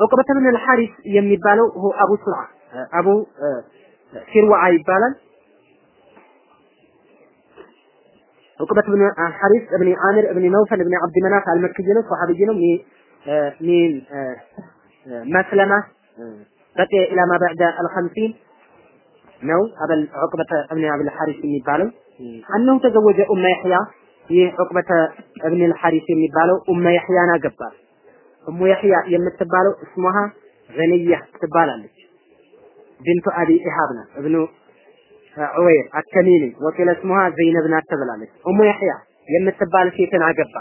عقبة بن الحارث يميبالو هو أبو سرعه أبو آه، سروعه يبالا عقبة بن الحارث بن عامر بن نوفل بن عبد مناف المكي جنو صحابي جنو من آه، آه، مسلمة بقي إلى ما بعد الخمسين. نو قبل عقبة بن عبد الحارث بن بالو. أنه تزوج أم يحيى. هي عقبة بن الحارث بن بالو. أم يحيى أنا ኡሙ ያህያ የምትባለው እስሙሃ ዘንያ ትባላለች። ቢንቱ አቢ ኢሃብ ናት። እብኑ ዑወይር አተሚሚ ወቂለ እስሙሃ ዘይነብ ናት ተብላለች። ኡሙ ያህያ የምትባል ሴትን አገባ።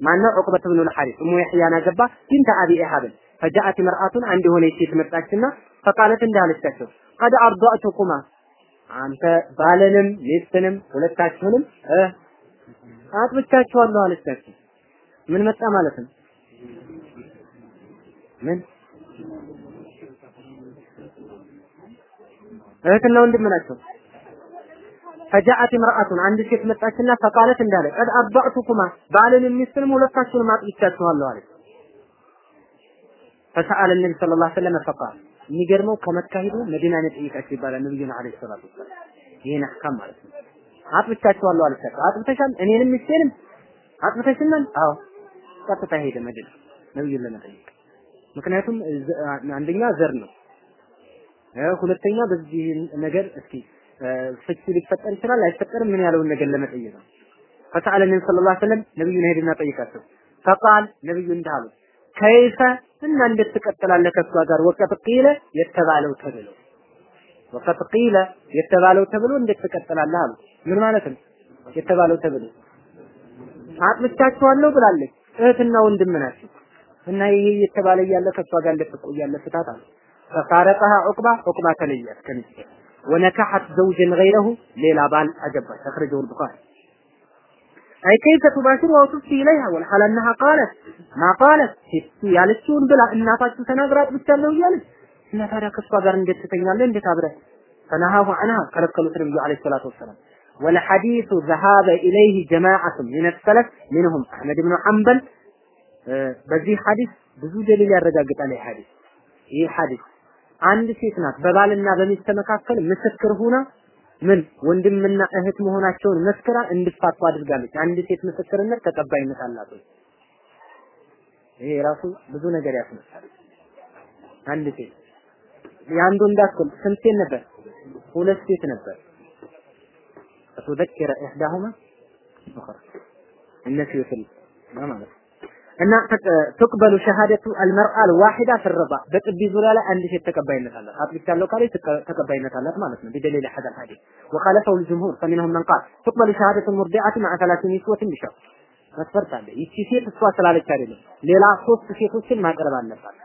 ማነው? ዑቅበት ብኑ ልሐሪስ እሙ የሕያን አገባ ቢንተ አቢ ኢሃብን። ፈጃአት መርአቱን አንድ የሆነ ሴት መጣችና ፈቃለት እንዳለቻቸው ቀድ አርዳእቱኩማ አንተ ባለንም ሚስትንም ሁለታችሁንም አጥብቻችኋለሁ አለቻቸው። ምን መጣ ማለት ነው? ምን እህትና ወንድም ናቸው። ፈጃአት ምርአቱን አንድ ሴት መጣችና ፈቃለት እንዳለ ቀድ አባዕቱኩማ ባልን ሚስትንም ሁለታችሁንም አጥብቻችኋለሁ አለች። ፈሰአለ ነቢ ሰለላሁ ዐለይሂ ወሰለም ፈቃል የሚገርመው ከመካ ሄዶ መዲና ነው ጠይቃቸው ይባላል ነብዩና አለይሂ ሰላቱ ወሰላም ይሄን አህካም ማለት ነው። አጥብቻችኋለሁ አለቻቸው። አጥብተሻል እኔንም ሚስቴንም አጥብተሽናል? አዎ። ቀጥታ ሄደ መዲና ነብዩን ለመጠየቅ ምክንያቱም አንደኛ ዘር ነው ሁለተኛ በዚህ ነገር እስኪ ፍቺ ሊፈጠር ይችላል አይፈጠርም ምን ያለውን ነገር ለመጠየቅ ነው። ፈሰአለ ነቢ ሰለላሁ ዐለይሂ ወሰለም ነብዩን ሄድና ጠይቃቸው። ፈቃል ነብዩ እንዳሉ ከይፈ እና እንዴት ትቀጥላለህ ከእሷ ጋር ወቀት ቂለ የተባለው ተብሎ ወቀት ቂለ የተባለው ተብሎ እንዴት ትቀጥላለህ አሉ። ምን ማለት ነው? የተባለው ተብሎ አጥብቻችኋለሁ ብላለች። እህትና ወንድም ናቸው إن هي هي التبالية التي تسوى قال لك تقوية التي تتعطى فصارتها عقبة عقبة تلية كنسة ونكحت زوج غيره ليلة بال اجب تخرجه البخاري أي كيف تباشر وتفتي إليها والحال أنها قالت ما قالت ستي يا بلا إن نافات تنظرات بتسلو يالس إن فارك الصبر إن جدت تنظر لين بتابره فنهاه عنها كرب قلت النبي عليه الصلاة والسلام والحديث ذهاب إليه جماعة من السلف منهم أحمد بن حنبل በዚህ ሐዲስ ብዙ ደሊል ያረጋግጣል። ይህ ሐዲስ ይህ ሐዲስ አንድ ሴት ናት በባልና በሚስት መካከል ምስክር ሁና ምን ወንድምና እህት መሆናቸውን መስክራ እንዲፋቱ አድርጋለች። አንድ ሴት ምስክርነት ተቀባይነት አላት። ይሄ ራሱ ብዙ ነገር ያስነሳል። አንድ ሴት የአንዱ እንዳትል ስንት ሴት ነበር? ሁለት ሴት ነበር። فتذكر إحداهما أخرى النسي في ማለት እና ትቅበሉ ሸሃደቱ አልመርአ አልዋሂዳ ፍረባ በጥቢ ዙሪያ ላይ አንድ ሴት ተቀባይነት አላት። አጥብቻለሁ ካለች ተቀባይነት አላት ማለት ነው። ቢደሊል ሐዳ ሐዲስ ወኻለፈው الجمهور فمنهم من قال تقبل شهادة المرضعة مع ثلاث نسوة بشرط መስፈርት አለ። ይቺ ሴት እሷ ስላለች አይደለም፣ ሌላ ሶስት ሴቶችን ማቅረብ አለባት።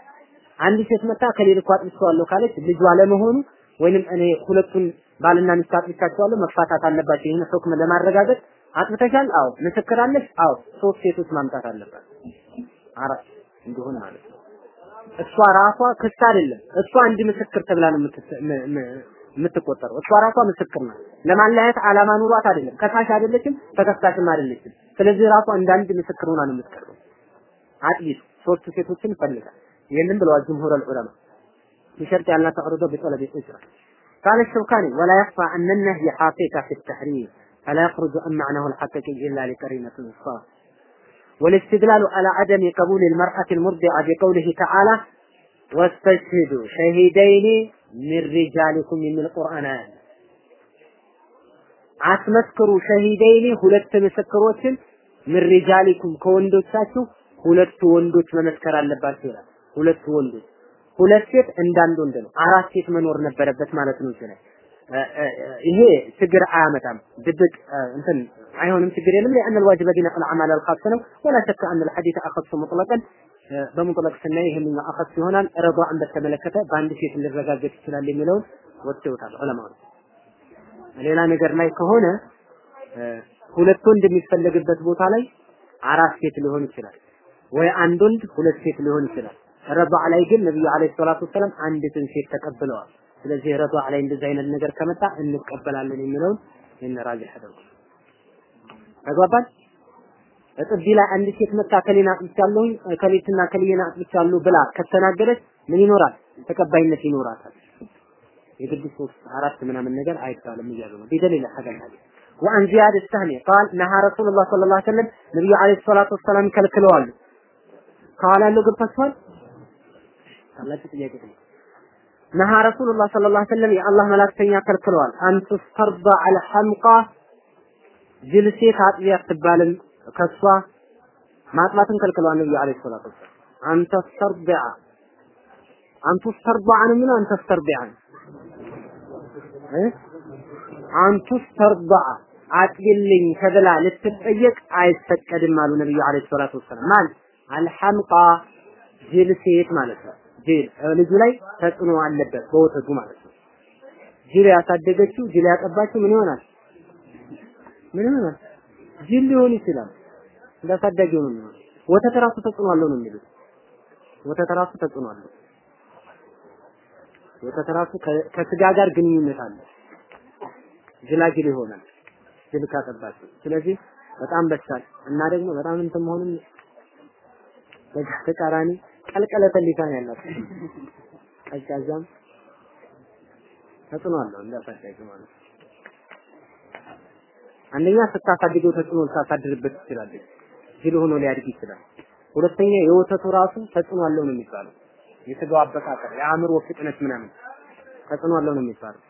አንድ ሴት መጣ ከሌል እኮ አጥብቻለሁ ካለች ልጇ ለመሆኑ ወይንም እኔ ሁለቱን ባልና ሚስት አጥብቻቸዋለሁ መፋታት አለባቸው። ይህን ሁክም ለማረጋገጥ አጥብተሻል? አዎ። ምስክር አለሽ? አዎ። ሶስት ሴቶች ማምጣት አለባት። አራት እንዲሆን ማለት ነው። እሷ ራሷ ክስ አይደለም። እሷ አንድ ምስክር ተብላ ነው የምትቆጠረው። እሷ ራሷ ምስክር ናት። ለማለያየት ዓላማ ኑሯት አይደለም። ከሳሽ አይደለችም፣ ተከሳሽም አይደለችም። ስለዚህ ራሷ እንደ አንድ ምስክር ሆና ነው የምትቀርበው። አጥይት ሶስት ሴቶችን ይፈልጋል። ይህንን ብለዋል ጅምሁር ዑለማ بشرط أن لا تعرض بطلب الأجرة قال الشوكاني ولا يخفى أن النهي حقيقة في التحريم فلا يخرج عن معناه الحقيقي إلا لقرينة الصار والاستدلال على عدم قبول المرأة المرضعة بقوله تعالى واستشهدوا شهيدين من رجالكم من القرآن አስመስክሩ ሸሂደይኒ ሁለት ምስክሮችን ምን ሪጃሊኩም ከወንዶቻችሁ ሁለት ወንዶች መመስከር አለባቸው ይላል። ሁለት ወንዶች ሁለት ሴት እንዳንድ ወንድ ነው። አራት ሴት መኖር ነበረበት ማለት ነው ይችላል። ይሄ ችግር አያመጣም። ድብቅ እንትን አይሆንም፣ ችግር የለም። لأن الواجب دين الأعمال الخاص ነው ولا شك أن الحديث أخص مطلقا በሙጥለቅ ስናይ ይሄንኛው አኸስ ይሆናል። ረዷን በተመለከተ በአንድ ሴት ሊረጋገጥ ይችላል የሚለውን ወጥተውታል ዑለማዎች። ሌላ ነገር ላይ ከሆነ ሁለት ወንድ የሚፈለግበት ቦታ ላይ አራት ሴት ሊሆን ይችላል፣ ወይ አንድ ወንድ ሁለት ሴት ሊሆን ይችላል። ረዷ ላይ ግን ነብዩ አለይሂ ሰላቱ ወሰለም አንዲትን ሴት ተቀብለዋል። ስለዚህ ረዷ ላይ እንደዚህ አይነት ነገር ከመጣ እንቀበላለን የሚለውን እንራጅህ አድርጉ። ተግባባን። እጥቢ ላይ አንድ ሴት መጣ ከሌና አጥብቻለሁ ከሌትና ከሌና አጥብቻለሁ ብላ ከተናገረች ምን ይኖራል? ተቀባይነት ይኖራታል። የግድ ሶስት አራት ምናምን ነገር አይባልም እያሉ ነው። ቢደሊል ሐገል ሐዲስ وعن زياد السهمي قال نهى رسول الله صلى الله عليه وسلم نبي عليه الصلاة والسلام كلكلوال قال له قد فسوال نهى رسول الله صلى الله عليه وسلم يا الله ملاك سنيا كلكلوال أن تسترضى على حمقى ጅል ሴት አጥቢ አትባልም። ከሷ ማጥባትን ከልክለዋል ነብዩ አለይሂ ሰላቱ ወሰላም። አንተ ስተርዲዓ አንቱ ነው የሚለው አንተ እ አንቱ ስተርዲዓ አጥቢልኝ ተብላ ልትጠየቅ አይፈቀድም አሉ ነብዩ አለይሂ ሰላቱ ወሰላም። ማን አልሐምቃ ጅል ሴት ማለት ነው። ጅል ልጁ ላይ ተጽዕኖ አለበት በወተቱ ማለት ነው። ጅል ያሳደገችው ጅል ያጠባችው ምን ይሆናል? ምን ይሆናል? ጅል ሊሆን ይችላል። እንዳሳዳጊው ነው የሚሆነው። ወተት ራሱ ተጽዕኖ አለው ነው የሚሉት። ወተት ራሱ ተጽዕኖ አለው። ወተት ራሱ ከስጋ ጋር ግንኙነት አለ። ጅላጅል ይሆናል ጅል ካጠባችው። ስለዚህ በጣም በሳል እና ደግሞ በጣም እንትን መሆኑን በዛ ተቃራኒ ቀልቀለተ ሊሳን ያላቸው ቀዝቃዛም ተጽዕኖ አለው እንዳሳዳጊ ማለት ነው። አንደኛ ስታሳድገው ተጽዕኖ ልታሳድርበት ትችላለች። ጅል ሆኖ ሊያድግ ይችላል። ሁለተኛ የወተቱ ራሱ ተጽዕኖ አለው ነው የሚባለው። የስጋው አበቃቀር፣ የአእምሮ ፍጥነት ምናምን ተጽዕኖ አለው ነው የሚባለው።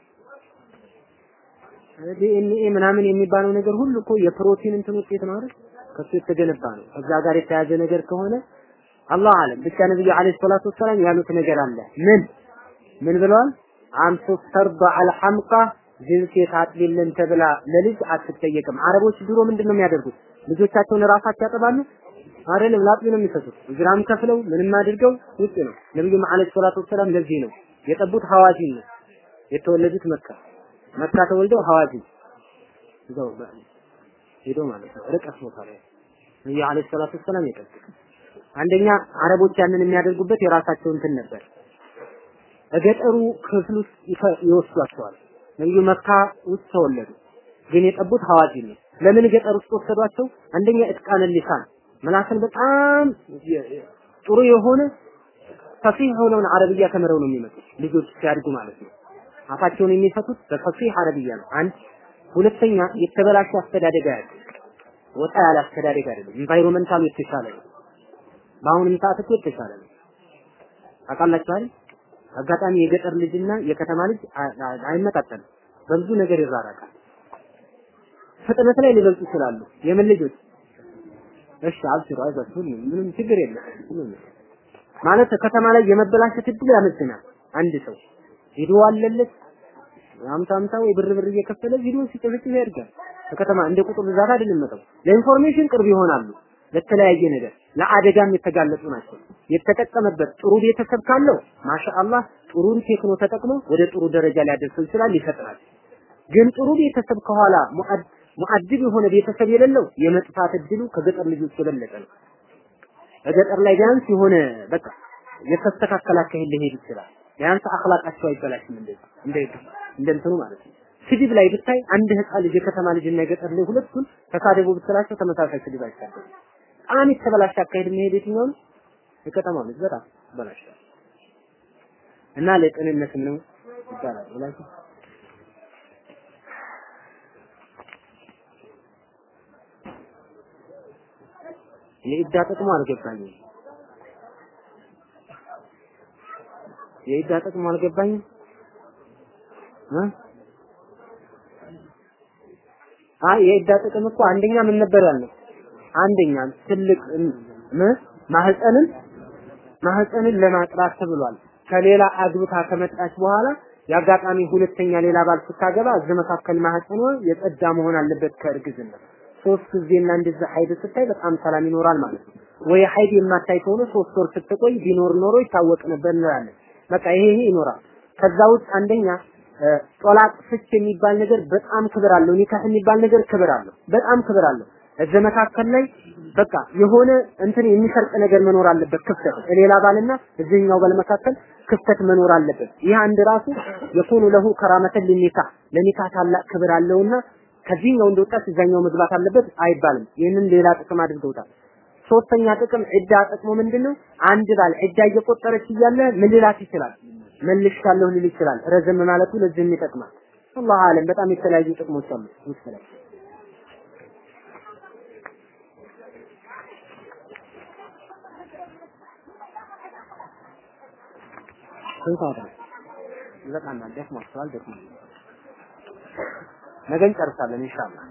ዲኤንኤ ምናምን የሚባለው ነገር ሁሉ እኮ የፕሮቲን እንትን ውጤት ነው አይደል? ከሱ የተገነባ ነው። ከዛ ጋር የተያዘ ነገር ከሆነ አላህ አለም ብቻ ነብዩ አለይሂ ሰላቱ ወሰላም ያሉት ነገር አለ። ምን ምን ብለዋል? አንቱ ተርዳ አልሐምቃ ጅንስ የታጥቢልን ተብላ ለልጅ አትጠየቅም። አረቦች ድሮ ምንድን ነው የሚያደርጉት? ልጆቻቸውን ራሳቸው ያጠባሉ አይደለም፣ ላጥቢ ነው የሚሰጡት። እግራም ከፍለው ምንም አድርገው ውጭ ነው። ነብዩም አለይሂ ሰላቱ ወሰላም ለዚህ ነው የጠቡት ሐዋዚን ነው የተወለዱት መካ መካ ተወልደው ሐዋዚን እዛው ሄዶ ማለት ነው ርቀት ቦታ ላይ ነብዩ አለይሂ ሰላቱ ወሰላም የጠቡት አንደኛ አረቦች ያንን የሚያደርጉበት የራሳቸው እንትን ነበር። በገጠሩ ክፍል ውስጥ ይወስዷቸዋል። ነብዩ መካ ውስጥ ተወለዱ፣ ግን የጠቡት ሐዋዚን ነው። ለምን ገጠር ውስጥ ወሰዷቸው? አንደኛ እጥቃን ሊሳን ምላስን በጣም ጥሩ የሆነ ፈሲህ የሆነውን አረብያ ተምረው ነው የሚመጡት ልጆች ሲያድጉ ማለት ነው። አፋቸውን የሚፈቱት በፈሲህ አረብያ ነው። አንድ ሁለተኛ የተበላሸ አስተዳደግ ያለ ወጣ ያለ አስተዳደግ አይደለም። ኢንቫይሮመንታሉ የተሻለ ነው። በአሁንም ሰዓት እኮ የተሻለ ነው። ታውቃላችሁ አይደል? አጋጣሚ የገጠር ልጅና የከተማ ልጅ አይመጣጠንም። በብዙ ነገር ይራራቃል። ፍጥነት ላይ ሊበልጡ ይችላሉ። የምን ልጆች? እሺ አብሽሩ፣ አይዟችሁ፣ ምንም ችግር የለም። ማለት ከተማ ላይ የመበላሸት እድል ያመዝናል። አንድ ሰው ቪዲዮ አለለት አምሳ አምሳ ወይ ብር ብር እየከፈለ ቪዲዮ ሲጨፍጭፍ ያድጋል። ከከተማ እንደ ቁጥር ብዛት አይደለም መጠው ለኢንፎርሜሽን ቅርብ ይሆናሉ። ለተለያየ ነገር ለአደጋም የተጋለጡ ናቸው። የተጠቀመበት ጥሩ ቤተሰብ ካለው ማሻአላህ ጥሩን ቴክኖ ተጠቅሞ ወደ ጥሩ ደረጃ ሊያደርሰው ይችላል፣ ይፈጥናል። ግን ጥሩ ቤተሰብ ከኋላ ሙአድብ የሆነ ቤተሰብ የሌለው የመጥፋት እድሉ ከገጠር ልጆች የበለጠ ነው። በገጠር ላይ ቢያንስ የሆነ በቃ የተስተካከለ አካሄድ ሊሄድ ይችላል። ቢያንስ አኽላቃቸው አይበላሽም። እንደዚህ እንደ እንደ እንትኑ ማለት ነው። ስድብ ላይ ብታይ አንድ ህፃን ልጅ የከተማ ልጅ እና የገጠር ልጅ ሁለቱን ተሳደቡ ብትላቸው ተመሳሳይ ስድብ አይሳደቡ። በጣም የተበላሸ አካሄድ መሄድ የትኛው ነው? የከተማ ልጅ በጣም ይበላሻል። እና ለጤንነትም ነው ይባላል ወላሂ የኢዳ ጥቅሙ አልገባኝም። የኢዳ ጥቅሙ አልገባኝም አይ የ عدة ጥቅም እኮ አንደኛ ምን ነበር ያልነው? አንደኛ ትልቅ ማህፀንን ማህፀንን ለማጥራት ተብሏል። ከሌላ አግብታ ከመጣች በኋላ የአጋጣሚ ሁለተኛ ሌላ ባል ስታገባ እዚህ መካከል ማህፀኗ የጸዳ መሆን አለበት ከእርግዝና ሶስት ጊዜና እንደዚህ حيض ስታይ በጣም ሰላም ይኖራል ማለት ነው። ወይ حيض የማታይ ከሆነ ሶስት ወር ስትቆይ ቢኖር ኖሮ ይታወቅ ነበር እንላለን። በቃ ይሄ ይሄ ይኖራል። ከዛ ውስጥ አንደኛ ጦላቅ ፍች የሚባል ነገር በጣም ክብር አለው። ኒካህ የሚባል ነገር ክብር አለው። በጣም ክብር አለው። እዚህ መካከል ላይ በቃ የሆነ እንትን የሚሰርቅ ነገር መኖር አለበት። ክፍተት ሌላ ባልና እዚህኛው ባል መካከል ክፍተት መኖር አለበት። ይህ አንድ ራሱ የኩኑ ለሁ ከራመተን ለኒካህ ለኒካህ ታላቅ ክብር አለውና ከዚህኛው እንደወጣች እዛኛው መግባት አለበት አይባልም። ይህንን ሌላ ጥቅም አድርገውታል። ሶስተኛ ጥቅም ዒዳ ጥቅሙ ምንድነው? አንድ ባል ዒዳ እየቆጠረች እያለ ምን ሊላት ይችላል? መልሻለሁ ሊል ይችላል። ረዘም ማለቱ ለዚህም ይጠቅማል። አላህ አለም በጣም የተለያዩ ጥቅሞች አሉ። ነው? ይበቃናል። ደክሟቸዋል። ደክሟል። ነገ እንጨርሳለን ኢንሻአላህ።